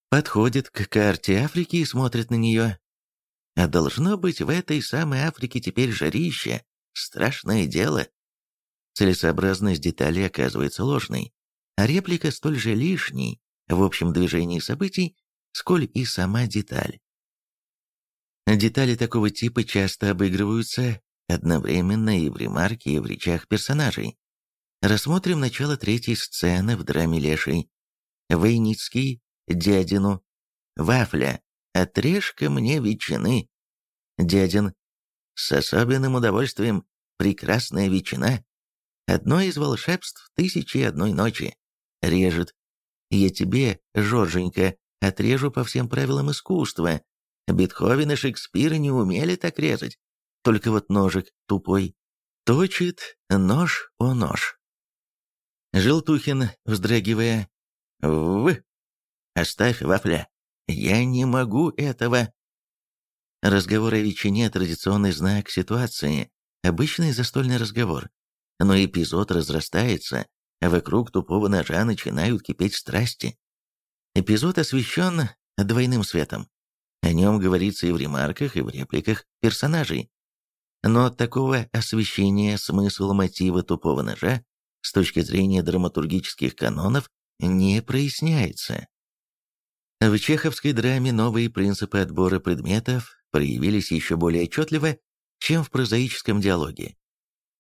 Подходит к карте Африки и смотрит на нее. А должно быть в этой самой Африке теперь жарище. Страшное дело. Целесообразность деталей оказывается ложной, а реплика столь же лишней в общем движении событий, сколь и сама деталь. Детали такого типа часто обыгрываются одновременно и в ремарке, и в речах персонажей. Рассмотрим начало третьей сцены в драме Леший. Войницкий, дядину, вафля, отрежь-ка мне ветчины. Дядин, с особенным удовольствием, прекрасная ветчина. Одно из волшебств тысячи и одной ночи. Режет. Я тебе, Жорженька, отрежу по всем правилам искусства. Бетховен и Шекспир не умели так резать. Только вот ножик тупой. Точит нож о нож. Желтухин, вздрагивая, «В! Оставь вафля! Я не могу этого!» Разговор о ветчине – традиционный знак ситуации, обычный застольный разговор. Но эпизод разрастается, вокруг тупого ножа начинают кипеть страсти. Эпизод освещен двойным светом. О нем говорится и в ремарках, и в репликах персонажей. Но от такого освещения смысл мотива тупого ножа с точки зрения драматургических канонов не проясняется. В чеховской драме новые принципы отбора предметов проявились еще более отчетливо, чем в прозаическом диалоге.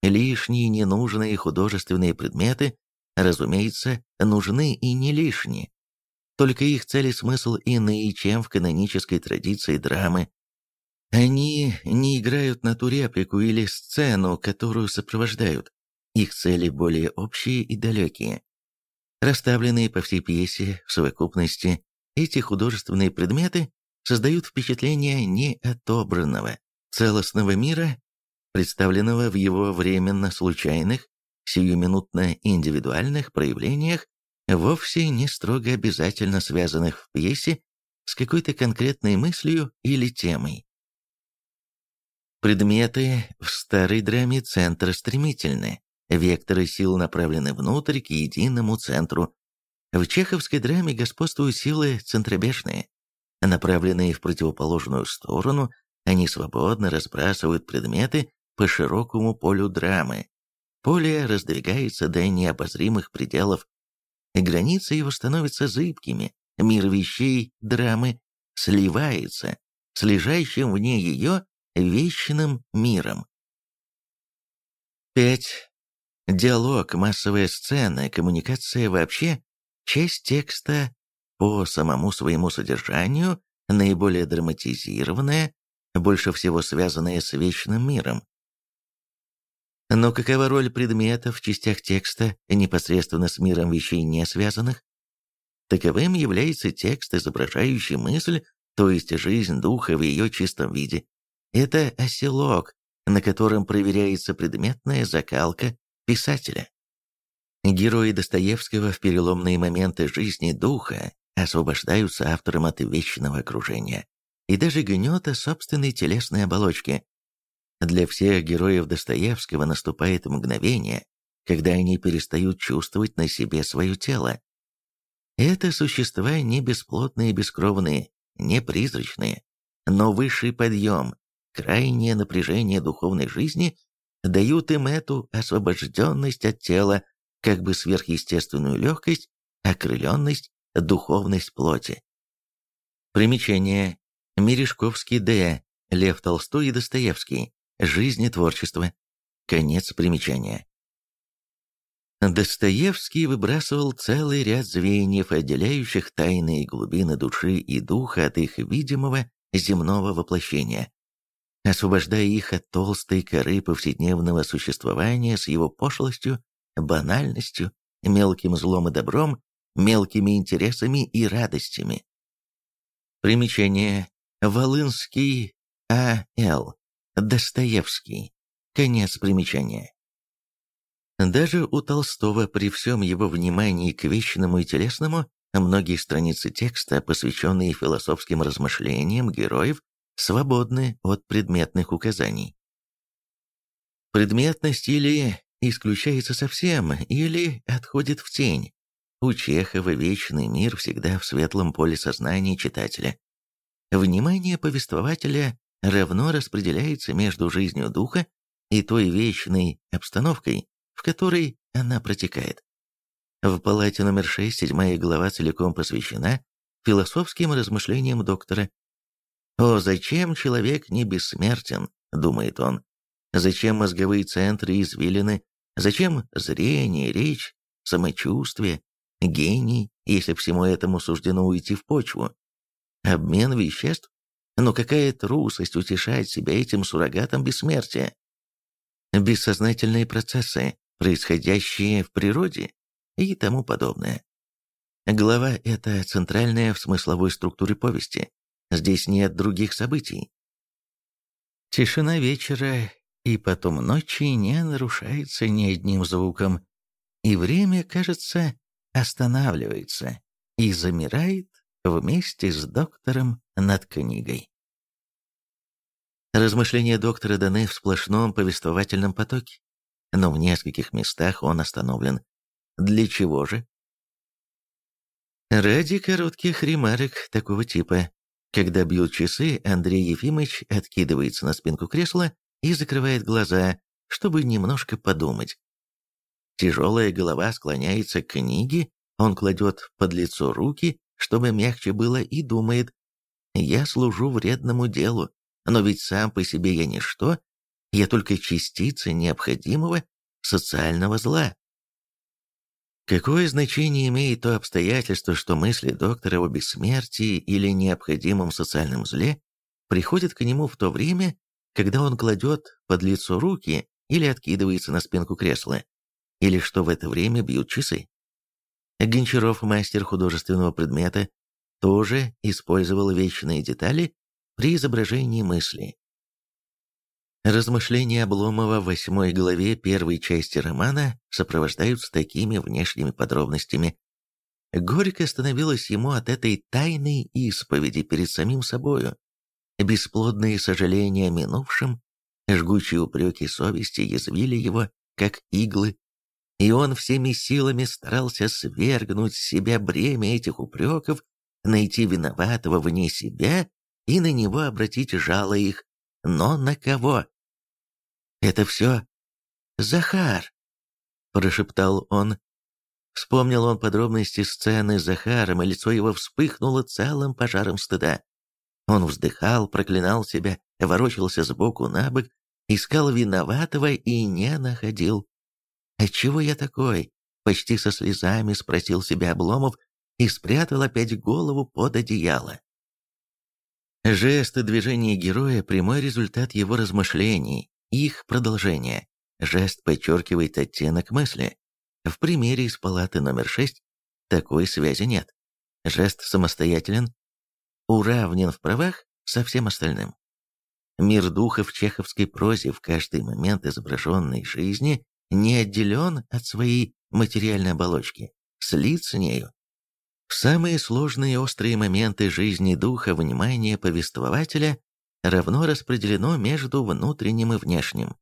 Лишние ненужные художественные предметы, разумеется, нужны и не лишние. Только их цель и смысл иные, чем в канонической традиции драмы. Они не играют на ту реплику или сцену, которую сопровождают. Их цели более общие и далекие. Расставленные по всей пьесе в совокупности, эти художественные предметы создают впечатление неотобранного, целостного мира, представленного в его временно случайных, сиюминутно индивидуальных проявлениях, вовсе не строго обязательно связанных в пьесе с какой-то конкретной мыслью или темой. Предметы в старой драме центра стремительны, Векторы сил направлены внутрь, к единому центру. В чеховской драме господствуют силы центробежные. Направленные в противоположную сторону, они свободно разбрасывают предметы по широкому полю драмы. Поле раздвигается до необозримых пределов. Границы его становятся зыбкими. Мир вещей драмы сливается с лежащим вне ее вечным миром. 5. Диалог, массовая сцена, коммуникация вообще – часть текста по самому своему содержанию, наиболее драматизированная, больше всего связанная с вечным миром. Но какова роль предметов в частях текста, непосредственно с миром вещей не связанных? Таковым является текст, изображающий мысль, то есть жизнь духа в ее чистом виде. Это оселок, на котором проверяется предметная закалка писателя. Герои Достоевского в переломные моменты жизни духа освобождаются автором от вечного окружения и даже гнета собственной телесной оболочки. Для всех героев Достоевского наступает мгновение, когда они перестают чувствовать на себе свое тело. Это существа не бесплотные и бескровные, не призрачные, но высший подъем, крайнее напряжение духовной жизни дают им эту освобожденность от тела, как бы сверхъестественную легкость, окрыленность, духовность плоти. Примечание. Мережковский Д. Лев Толстой и Достоевский. Жизнь и творчество. Конец примечания. Достоевский выбрасывал целый ряд звеньев, отделяющих тайные глубины души и духа от их видимого земного воплощения освобождая их от толстой коры повседневного существования с его пошлостью, банальностью, мелким злом и добром, мелкими интересами и радостями. Примечание. Волынский А.Л. Достоевский. Конец примечания. Даже у Толстого при всем его внимании к вечному и телесному многие страницы текста, посвященные философским размышлениям героев, свободны от предметных указаний. Предметность или исключается совсем, или отходит в тень. У Чехова вечный мир всегда в светлом поле сознания читателя. Внимание повествователя равно распределяется между жизнью духа и той вечной обстановкой, в которой она протекает. В палате номер 6 седьмая глава целиком посвящена философским размышлениям доктора. «О, зачем человек не бессмертен?» — думает он. «Зачем мозговые центры извилины? Зачем зрение, речь, самочувствие, гений, если всему этому суждено уйти в почву? Обмен веществ? Но какая трусость утешать себя этим суррогатом бессмертия? Бессознательные процессы, происходящие в природе и тому подобное. Глава эта центральная в смысловой структуре повести. Здесь нет других событий. Тишина вечера и потом ночи не нарушается ни одним звуком, и время, кажется, останавливается и замирает вместе с доктором над книгой. Размышления доктора даны в сплошном повествовательном потоке, но в нескольких местах он остановлен. Для чего же? Ради коротких ремарок такого типа. Когда бьют часы, Андрей Ефимович откидывается на спинку кресла и закрывает глаза, чтобы немножко подумать. Тяжелая голова склоняется к книге, он кладет под лицо руки, чтобы мягче было, и думает, «Я служу вредному делу, но ведь сам по себе я ничто, я только частица необходимого социального зла». Какое значение имеет то обстоятельство, что мысли доктора о бессмертии или необходимом социальном зле приходят к нему в то время, когда он кладет под лицо руки или откидывается на спинку кресла, или что в это время бьют часы. Гончаров, мастер художественного предмета, тоже использовал вечные детали при изображении мысли. Размышления Обломова в восьмой главе первой части романа сопровождаются такими внешними подробностями. Горько становилось ему от этой тайной исповеди перед самим собою. Бесплодные сожаления о минувшем, жгучие упреки совести язвили его, как иглы, и он всеми силами старался свергнуть с себя бремя этих упреков, найти виноватого вне себя и на него обратить жало их. Но на кого? «Это все Захар!» – прошептал он. Вспомнил он подробности сцены с Захаром, и лицо его вспыхнуло целым пожаром стыда. Он вздыхал, проклинал себя, ворочался сбоку на бок, искал виноватого и не находил. «Отчего я такой?» — почти со слезами спросил себя Обломов и спрятал опять голову под одеяло. Жесты движения героя – прямой результат его размышлений, их продолжение. Жест подчеркивает оттенок мысли. В примере из палаты номер 6 такой связи нет. Жест самостоятелен, уравнен в правах со всем остальным. Мир духа в чеховской прозе в каждый момент изображенной жизни не отделен от своей материальной оболочки, слит с нею. В самые сложные и острые моменты жизни духа внимание повествователя равно распределено между внутренним и внешним.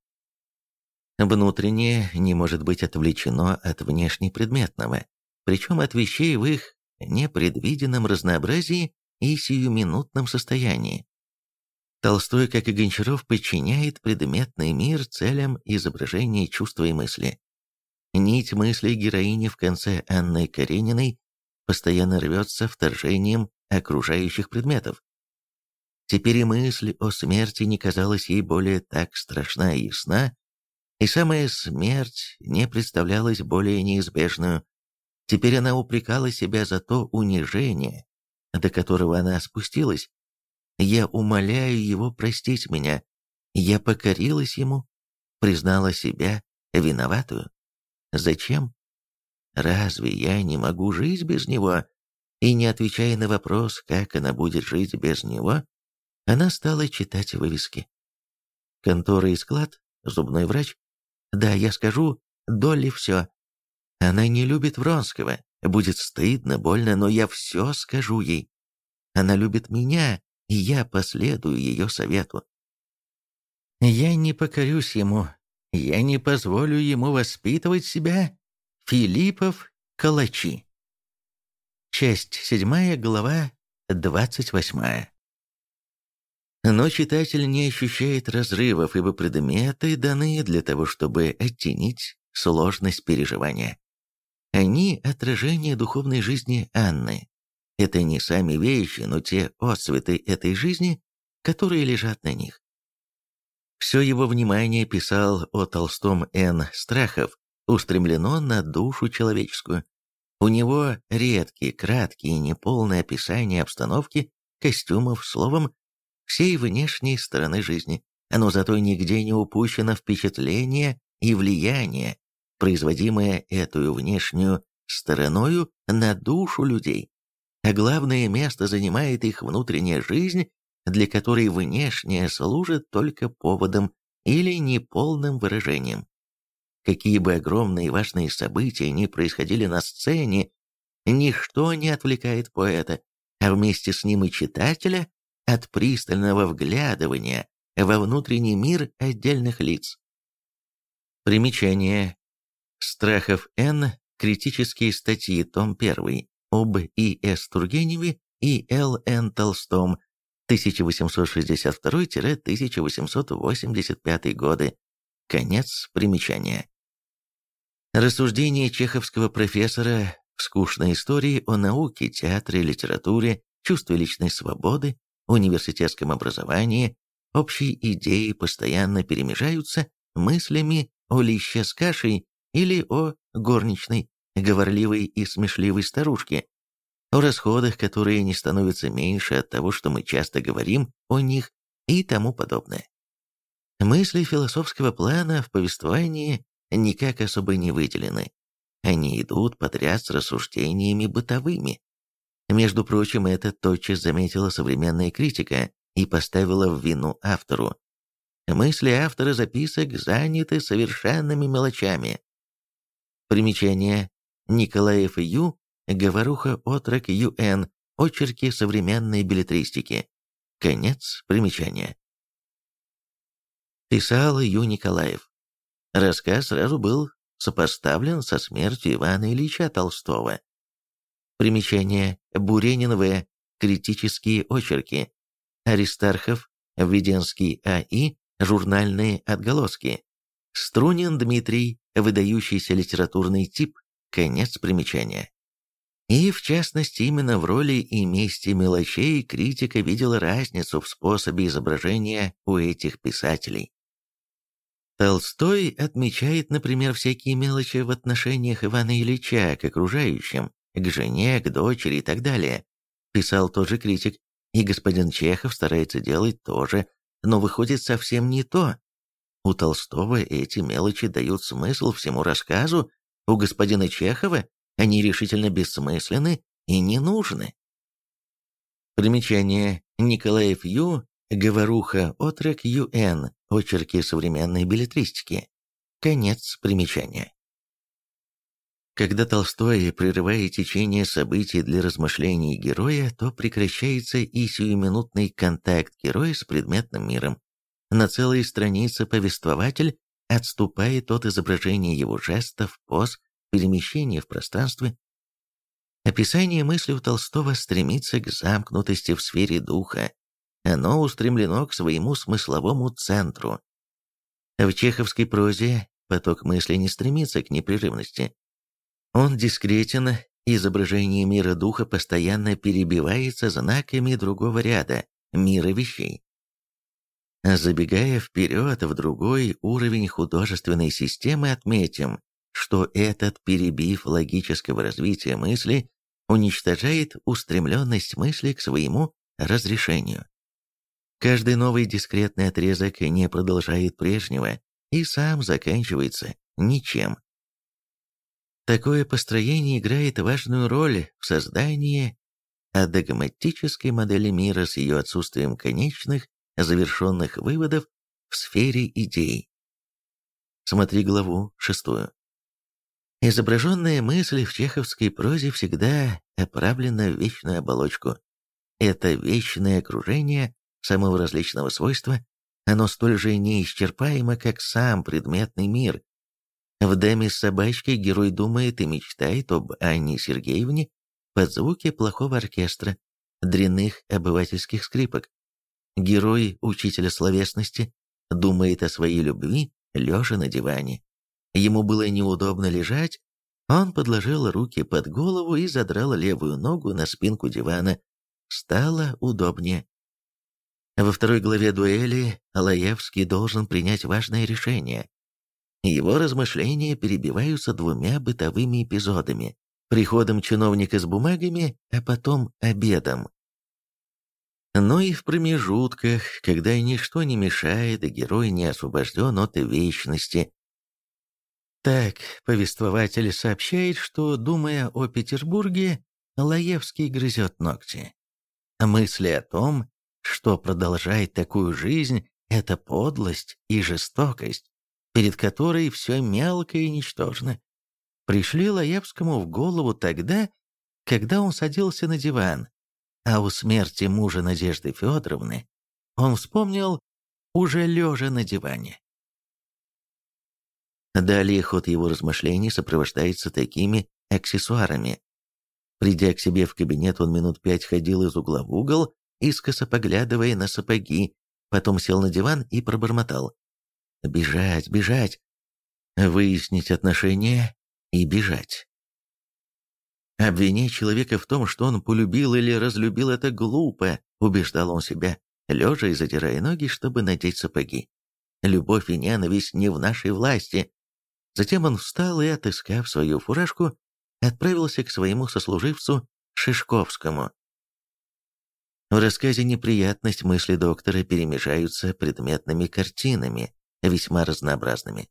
Внутреннее не может быть отвлечено от внешнепредметного, причем от вещей в их непредвиденном разнообразии и сиюминутном состоянии. Толстой, как и Гончаров, подчиняет предметный мир целям изображения чувства и мысли. Нить мыслей героини в конце Анны Карениной постоянно рвется вторжением окружающих предметов. Теперь и мысль о смерти не казалась ей более так страшна и ясна, и самая смерть не представлялась более неизбежную. Теперь она упрекала себя за то унижение, до которого она спустилась. «Я умоляю его простить меня. Я покорилась ему, признала себя виноватую. Зачем? Разве я не могу жить без него? и не отвечая на вопрос, как она будет жить без него, она стала читать вывески. Контора и склад, зубной врач. Да, я скажу, Долли все. Она не любит Вронского, будет стыдно, больно, но я все скажу ей. Она любит меня, и я последую ее совету. Я не покорюсь ему, я не позволю ему воспитывать себя. Филиппов Калачи. Часть седьмая, глава двадцать восьмая. Но читатель не ощущает разрывов, ибо предметы даны для того, чтобы оттенить сложность переживания. Они – отражение духовной жизни Анны. Это не сами вещи, но те отцветы этой жизни, которые лежат на них. Все его внимание писал о Толстом Н. Страхов, устремлено на душу человеческую. У него редкие, краткие, неполные описания обстановки, костюмов, словом, всей внешней стороны жизни, но зато нигде не упущено впечатление и влияние, производимое эту внешнюю стороною на душу людей. А главное место занимает их внутренняя жизнь, для которой внешняя служит только поводом или неполным выражением. Какие бы огромные и важные события ни происходили на сцене, ничто не отвлекает поэта, а вместе с ним и читателя от пристального вглядывания во внутренний мир отдельных лиц. Примечание. Страхов Н. Критические статьи, том 1, об И.С. Тургеневе и Л.Н. Толстом, 1862-1885 годы. Конец примечания. Рассуждения чеховского профессора в скучной истории о науке, театре, литературе, чувстве личной свободы, университетском образовании, общие идеи постоянно перемежаются мыслями о лище с кашей или о горничной, говорливой и смешливой старушке, о расходах, которые не становятся меньше от того, что мы часто говорим о них и тому подобное. Мысли философского плана в повествовании никак особо не выделены. Они идут подряд с рассуждениями бытовыми, между прочим, это тотчас заметила современная критика и поставила в вину автору. Мысли автора записок заняты совершенными мелочами. Примечание. Николаев Ю. Говоруха отрок Ю.Н. Очерки современной билетристики. Конец примечания. Писал Ю. Николаев. Рассказ сразу был сопоставлен со смертью Ивана Ильича Толстого. Примечание. Буренин. Критические очерки. Аристархов. Введенский А.И. Журнальные отголоски. Струнин Дмитрий. Выдающийся литературный тип. Конец примечания. И, в частности, именно в роли и месте мелочей критика видела разницу в способе изображения у этих писателей. Толстой отмечает, например, всякие мелочи в отношениях Ивана Ильича к окружающим, к жене, к дочери и так далее. Писал тот же критик, и господин Чехов старается делать то же, но выходит совсем не то. У Толстого эти мелочи дают смысл всему рассказу, у господина Чехова они решительно бессмысленны и не нужны. Примечание. Николаев Ю. Говоруха. Отрок Ю.Н. Очерки современной билетристики. Конец примечания. Когда Толстой прерывает течение событий для размышлений героя, то прекращается и сиюминутный контакт героя с предметным миром. На целые страницы повествователь отступает от изображения его жестов, поз, перемещения в пространстве. Описание мысли у Толстого стремится к замкнутости в сфере духа. Оно устремлено к своему смысловому центру. В чеховской прозе поток мысли не стремится к непрерывности, он дискретен, изображение мира духа постоянно перебивается знаками другого ряда, мира вещей. Забегая вперед в другой уровень художественной системы, отметим, что этот перебив логического развития мысли уничтожает устремленность мысли к своему разрешению. Каждый новый дискретный отрезок не продолжает прежнего и сам заканчивается ничем. Такое построение играет важную роль в создании догматической модели мира с ее отсутствием конечных, завершенных выводов в сфере идей. Смотри главу шестую. Изображенная мысль в чеховской прозе всегда оправлена в вечную оболочку. Это вечное окружение самого различного свойства, оно столь же неисчерпаемо, как сам предметный мир. В «Даме с собачкой» герой думает и мечтает об Анне Сергеевне под звуки плохого оркестра, дрянных обывательских скрипок. Герой учителя словесности думает о своей любви, лежа на диване. Ему было неудобно лежать, он подложил руки под голову и задрал левую ногу на спинку дивана. Стало удобнее. Во второй главе дуэли Алаевский должен принять важное решение. Его размышления перебиваются двумя бытовыми эпизодами – приходом чиновника с бумагами, а потом обедом. Но и в промежутках, когда ничто не мешает, и герой не освобожден от вечности. Так, повествователь сообщает, что, думая о Петербурге, Лаевский грызет ногти. Мысли о том, что продолжать такую жизнь – это подлость и жестокость, перед которой все мелко и ничтожно. Пришли Лаевскому в голову тогда, когда он садился на диван, а у смерти мужа Надежды Федоровны он вспомнил уже лежа на диване. Далее ход его размышлений сопровождается такими аксессуарами. Придя к себе в кабинет, он минут пять ходил из угла в угол, искоса поглядывая на сапоги, потом сел на диван и пробормотал. «Бежать, бежать!» Выяснить отношения и бежать. Обвинять человека в том, что он полюбил или разлюбил, это глупо, убеждал он себя, лежа и задирая ноги, чтобы надеть сапоги. Любовь и ненависть не в нашей власти. Затем он встал и, отыскав свою фуражку, отправился к своему сослуживцу Шишковскому. В рассказе неприятность мысли доктора перемежаются предметными картинами, весьма разнообразными.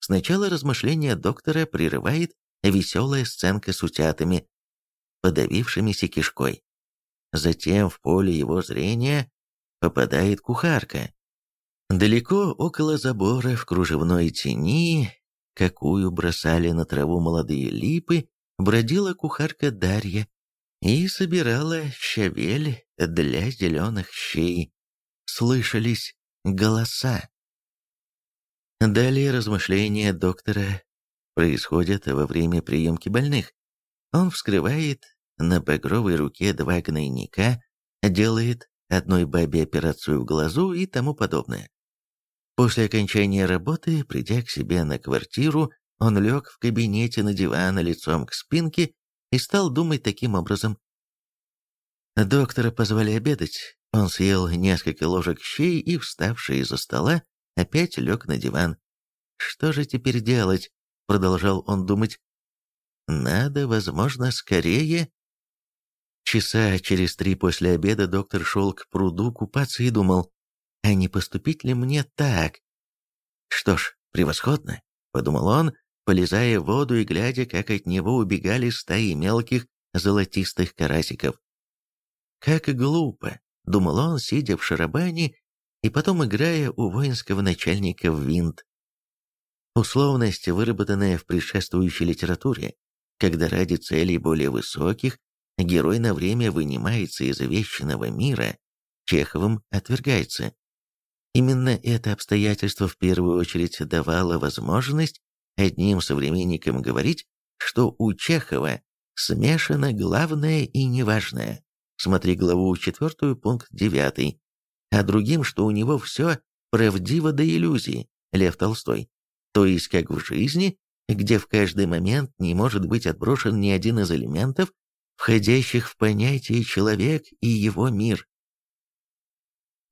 Сначала размышления доктора прерывает веселая сценка с утятами, подавившимися кишкой. Затем в поле его зрения попадает кухарка. Далеко около забора в кружевной тени, какую бросали на траву молодые липы, бродила кухарка Дарья и собирала щавель для зеленых щей. Слышались голоса. Далее размышления доктора происходят во время приемки больных. Он вскрывает на багровой руке два гнойника, делает одной бабе операцию в глазу и тому подобное. После окончания работы, придя к себе на квартиру, он лег в кабинете на диван лицом к спинке и стал думать таким образом. Доктора позвали обедать. Он съел несколько ложек щей и, вставший из-за стола, опять лег на диван. «Что же теперь делать?» — продолжал он думать. «Надо, возможно, скорее...» Часа через три после обеда доктор шел к пруду купаться и думал, а не поступить ли мне так? Что ж, превосходно, подумал он, полезая в воду и глядя, как от него убегали стаи мелких золотистых карасиков. Как глупо, думал он, сидя в шарабане и потом играя у воинского начальника в винт. Условность, выработанная в предшествующей литературе, когда ради целей более высоких герой на время вынимается из овещенного мира, Чеховым отвергается. Именно это обстоятельство в первую очередь давало возможность одним современникам говорить, что у Чехова смешано главное и неважное. Смотри главу 4, пункт 9. А другим, что у него все правдиво до иллюзии, Лев Толстой. То есть как в жизни, где в каждый момент не может быть отброшен ни один из элементов, входящих в понятие человек и его мир.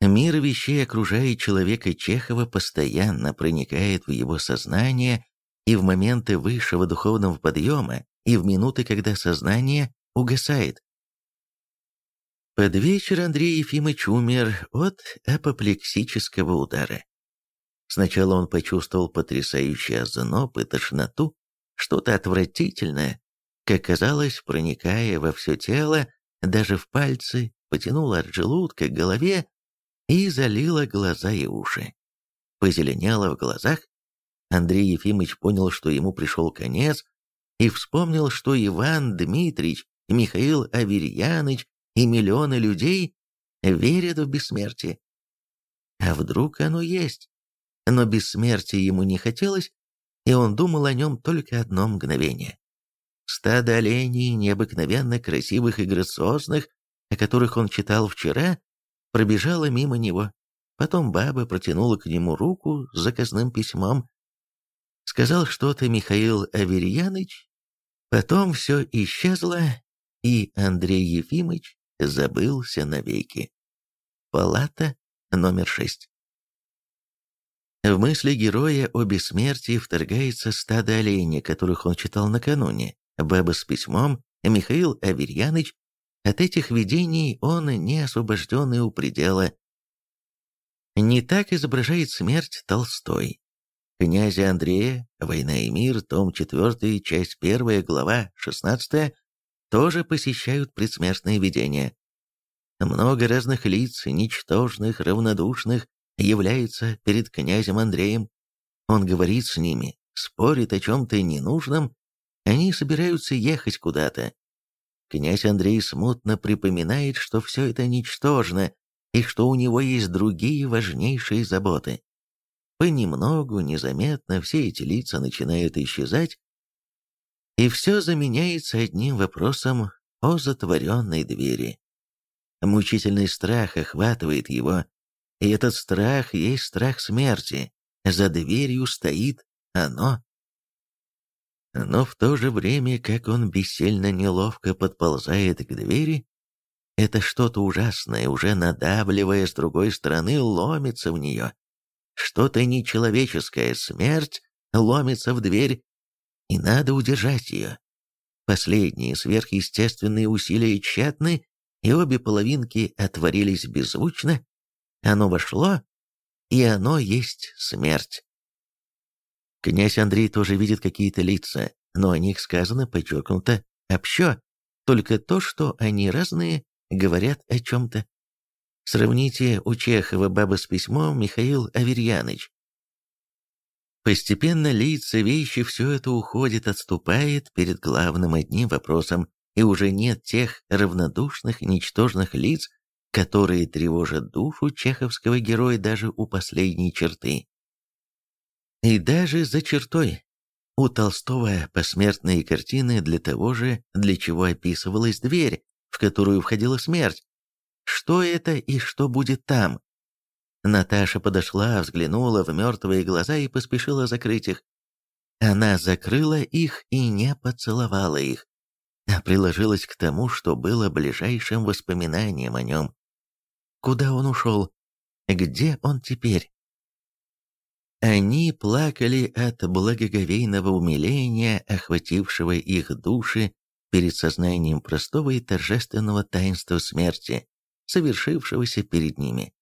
Мир вещей окружает человека Чехова постоянно проникает в его сознание и в моменты высшего духовного подъема, и в минуты, когда сознание угасает. Под вечер Андрей Ефимович умер от апоплексического удара. Сначала он почувствовал потрясающий озноб и тошноту, что-то отвратительное, как казалось, проникая во все тело, даже в пальцы, потянуло от желудка к голове и залило глаза и уши. Позеленело в глазах. Андрей Ефимович понял, что ему пришел конец, и вспомнил, что Иван Дмитриевич, Михаил Аверьяныч и миллионы людей верят в бессмертие. А вдруг оно есть? Но бессмертия ему не хотелось, и он думал о нем только одно мгновение. Стадо оленей, необыкновенно красивых и грациозных, о которых он читал вчера, пробежало мимо него. Потом баба протянула к нему руку с заказным письмом. Сказал что-то Михаил Аверьяныч. Потом все исчезло, и Андрей Ефимыч забылся навеки. Палата номер шесть. В мысли героя о бессмертии вторгается стадо оленей, которых он читал накануне. Баба с письмом, Михаил Аверьяныч. От этих видений он не освобожденный у предела. Не так изображает смерть Толстой. Князя Андрея, «Война и мир», том 4, часть 1, глава 16, тоже посещают предсмертные видения. Много разных лиц, ничтожных, равнодушных, является перед князем Андреем. Он говорит с ними, спорит о чем-то ненужном, они собираются ехать куда-то. Князь Андрей смутно припоминает, что все это ничтожно, и что у него есть другие важнейшие заботы. Понемногу, незаметно все эти лица начинают исчезать, и все заменяется одним вопросом о затворенной двери. Мучительный страх охватывает его, и этот страх есть страх смерти. За дверью стоит оно. Но в то же время, как он бессильно неловко подползает к двери, это что-то ужасное, уже надавливая с другой стороны, ломится в нее. Что-то нечеловеческое, смерть ломится в дверь, и надо удержать ее. Последние сверхъестественные усилия тщетны, и обе половинки отворились беззвучно, оно вошло, и оно есть смерть. Князь Андрей тоже видит какие-то лица, но о них сказано подчеркнуто общо, только то, что они разные, говорят о чем-то. Сравните у Чехова баба с письмом Михаил Аверьяныч. Постепенно лица, вещи, все это уходит, отступает перед главным одним вопросом, и уже нет тех равнодушных, ничтожных лиц, которые тревожат душу чеховского героя даже у последней черты. И даже за чертой. У Толстого посмертные картины для того же, для чего описывалась дверь, в которую входила смерть. Что это и что будет там? Наташа подошла, взглянула в мертвые глаза и поспешила закрыть их. Она закрыла их и не поцеловала их, а приложилась к тому, что было ближайшим воспоминанием о нем. Куда он ушел? Где он теперь? Они плакали от благоговейного умиления, охватившего их души перед сознанием простого и торжественного таинства смерти, совершившегося перед ними.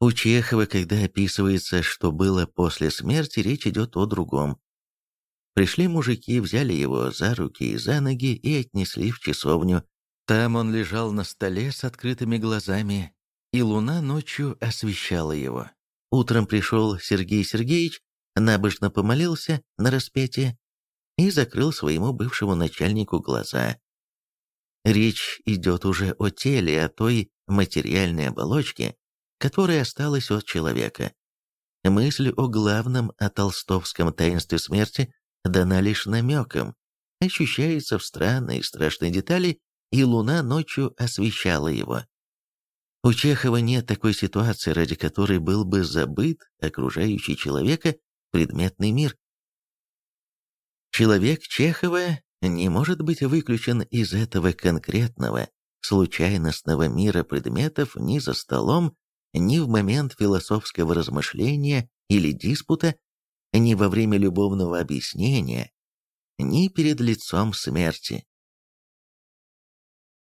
У Чехова, когда описывается, что было после смерти, речь идет о другом. Пришли мужики, взяли его за руки и за ноги и отнесли в часовню, там он лежал на столе с открытыми глазами, и луна ночью освещала его. Утром пришел Сергей Сергеевич, набожно помолился на распятие и закрыл своему бывшему начальнику глаза. Речь идет уже о теле, о той материальной оболочке, которая осталась от человека. Мысль о главном, о толстовском таинстве смерти дана лишь намеком, ощущается в странной и страшной детали и луна ночью освещала его. У Чехова нет такой ситуации, ради которой был бы забыт окружающий человека предметный мир. Человек Чехова не может быть выключен из этого конкретного, случайностного мира предметов ни за столом, ни в момент философского размышления или диспута, ни во время любовного объяснения, ни перед лицом смерти.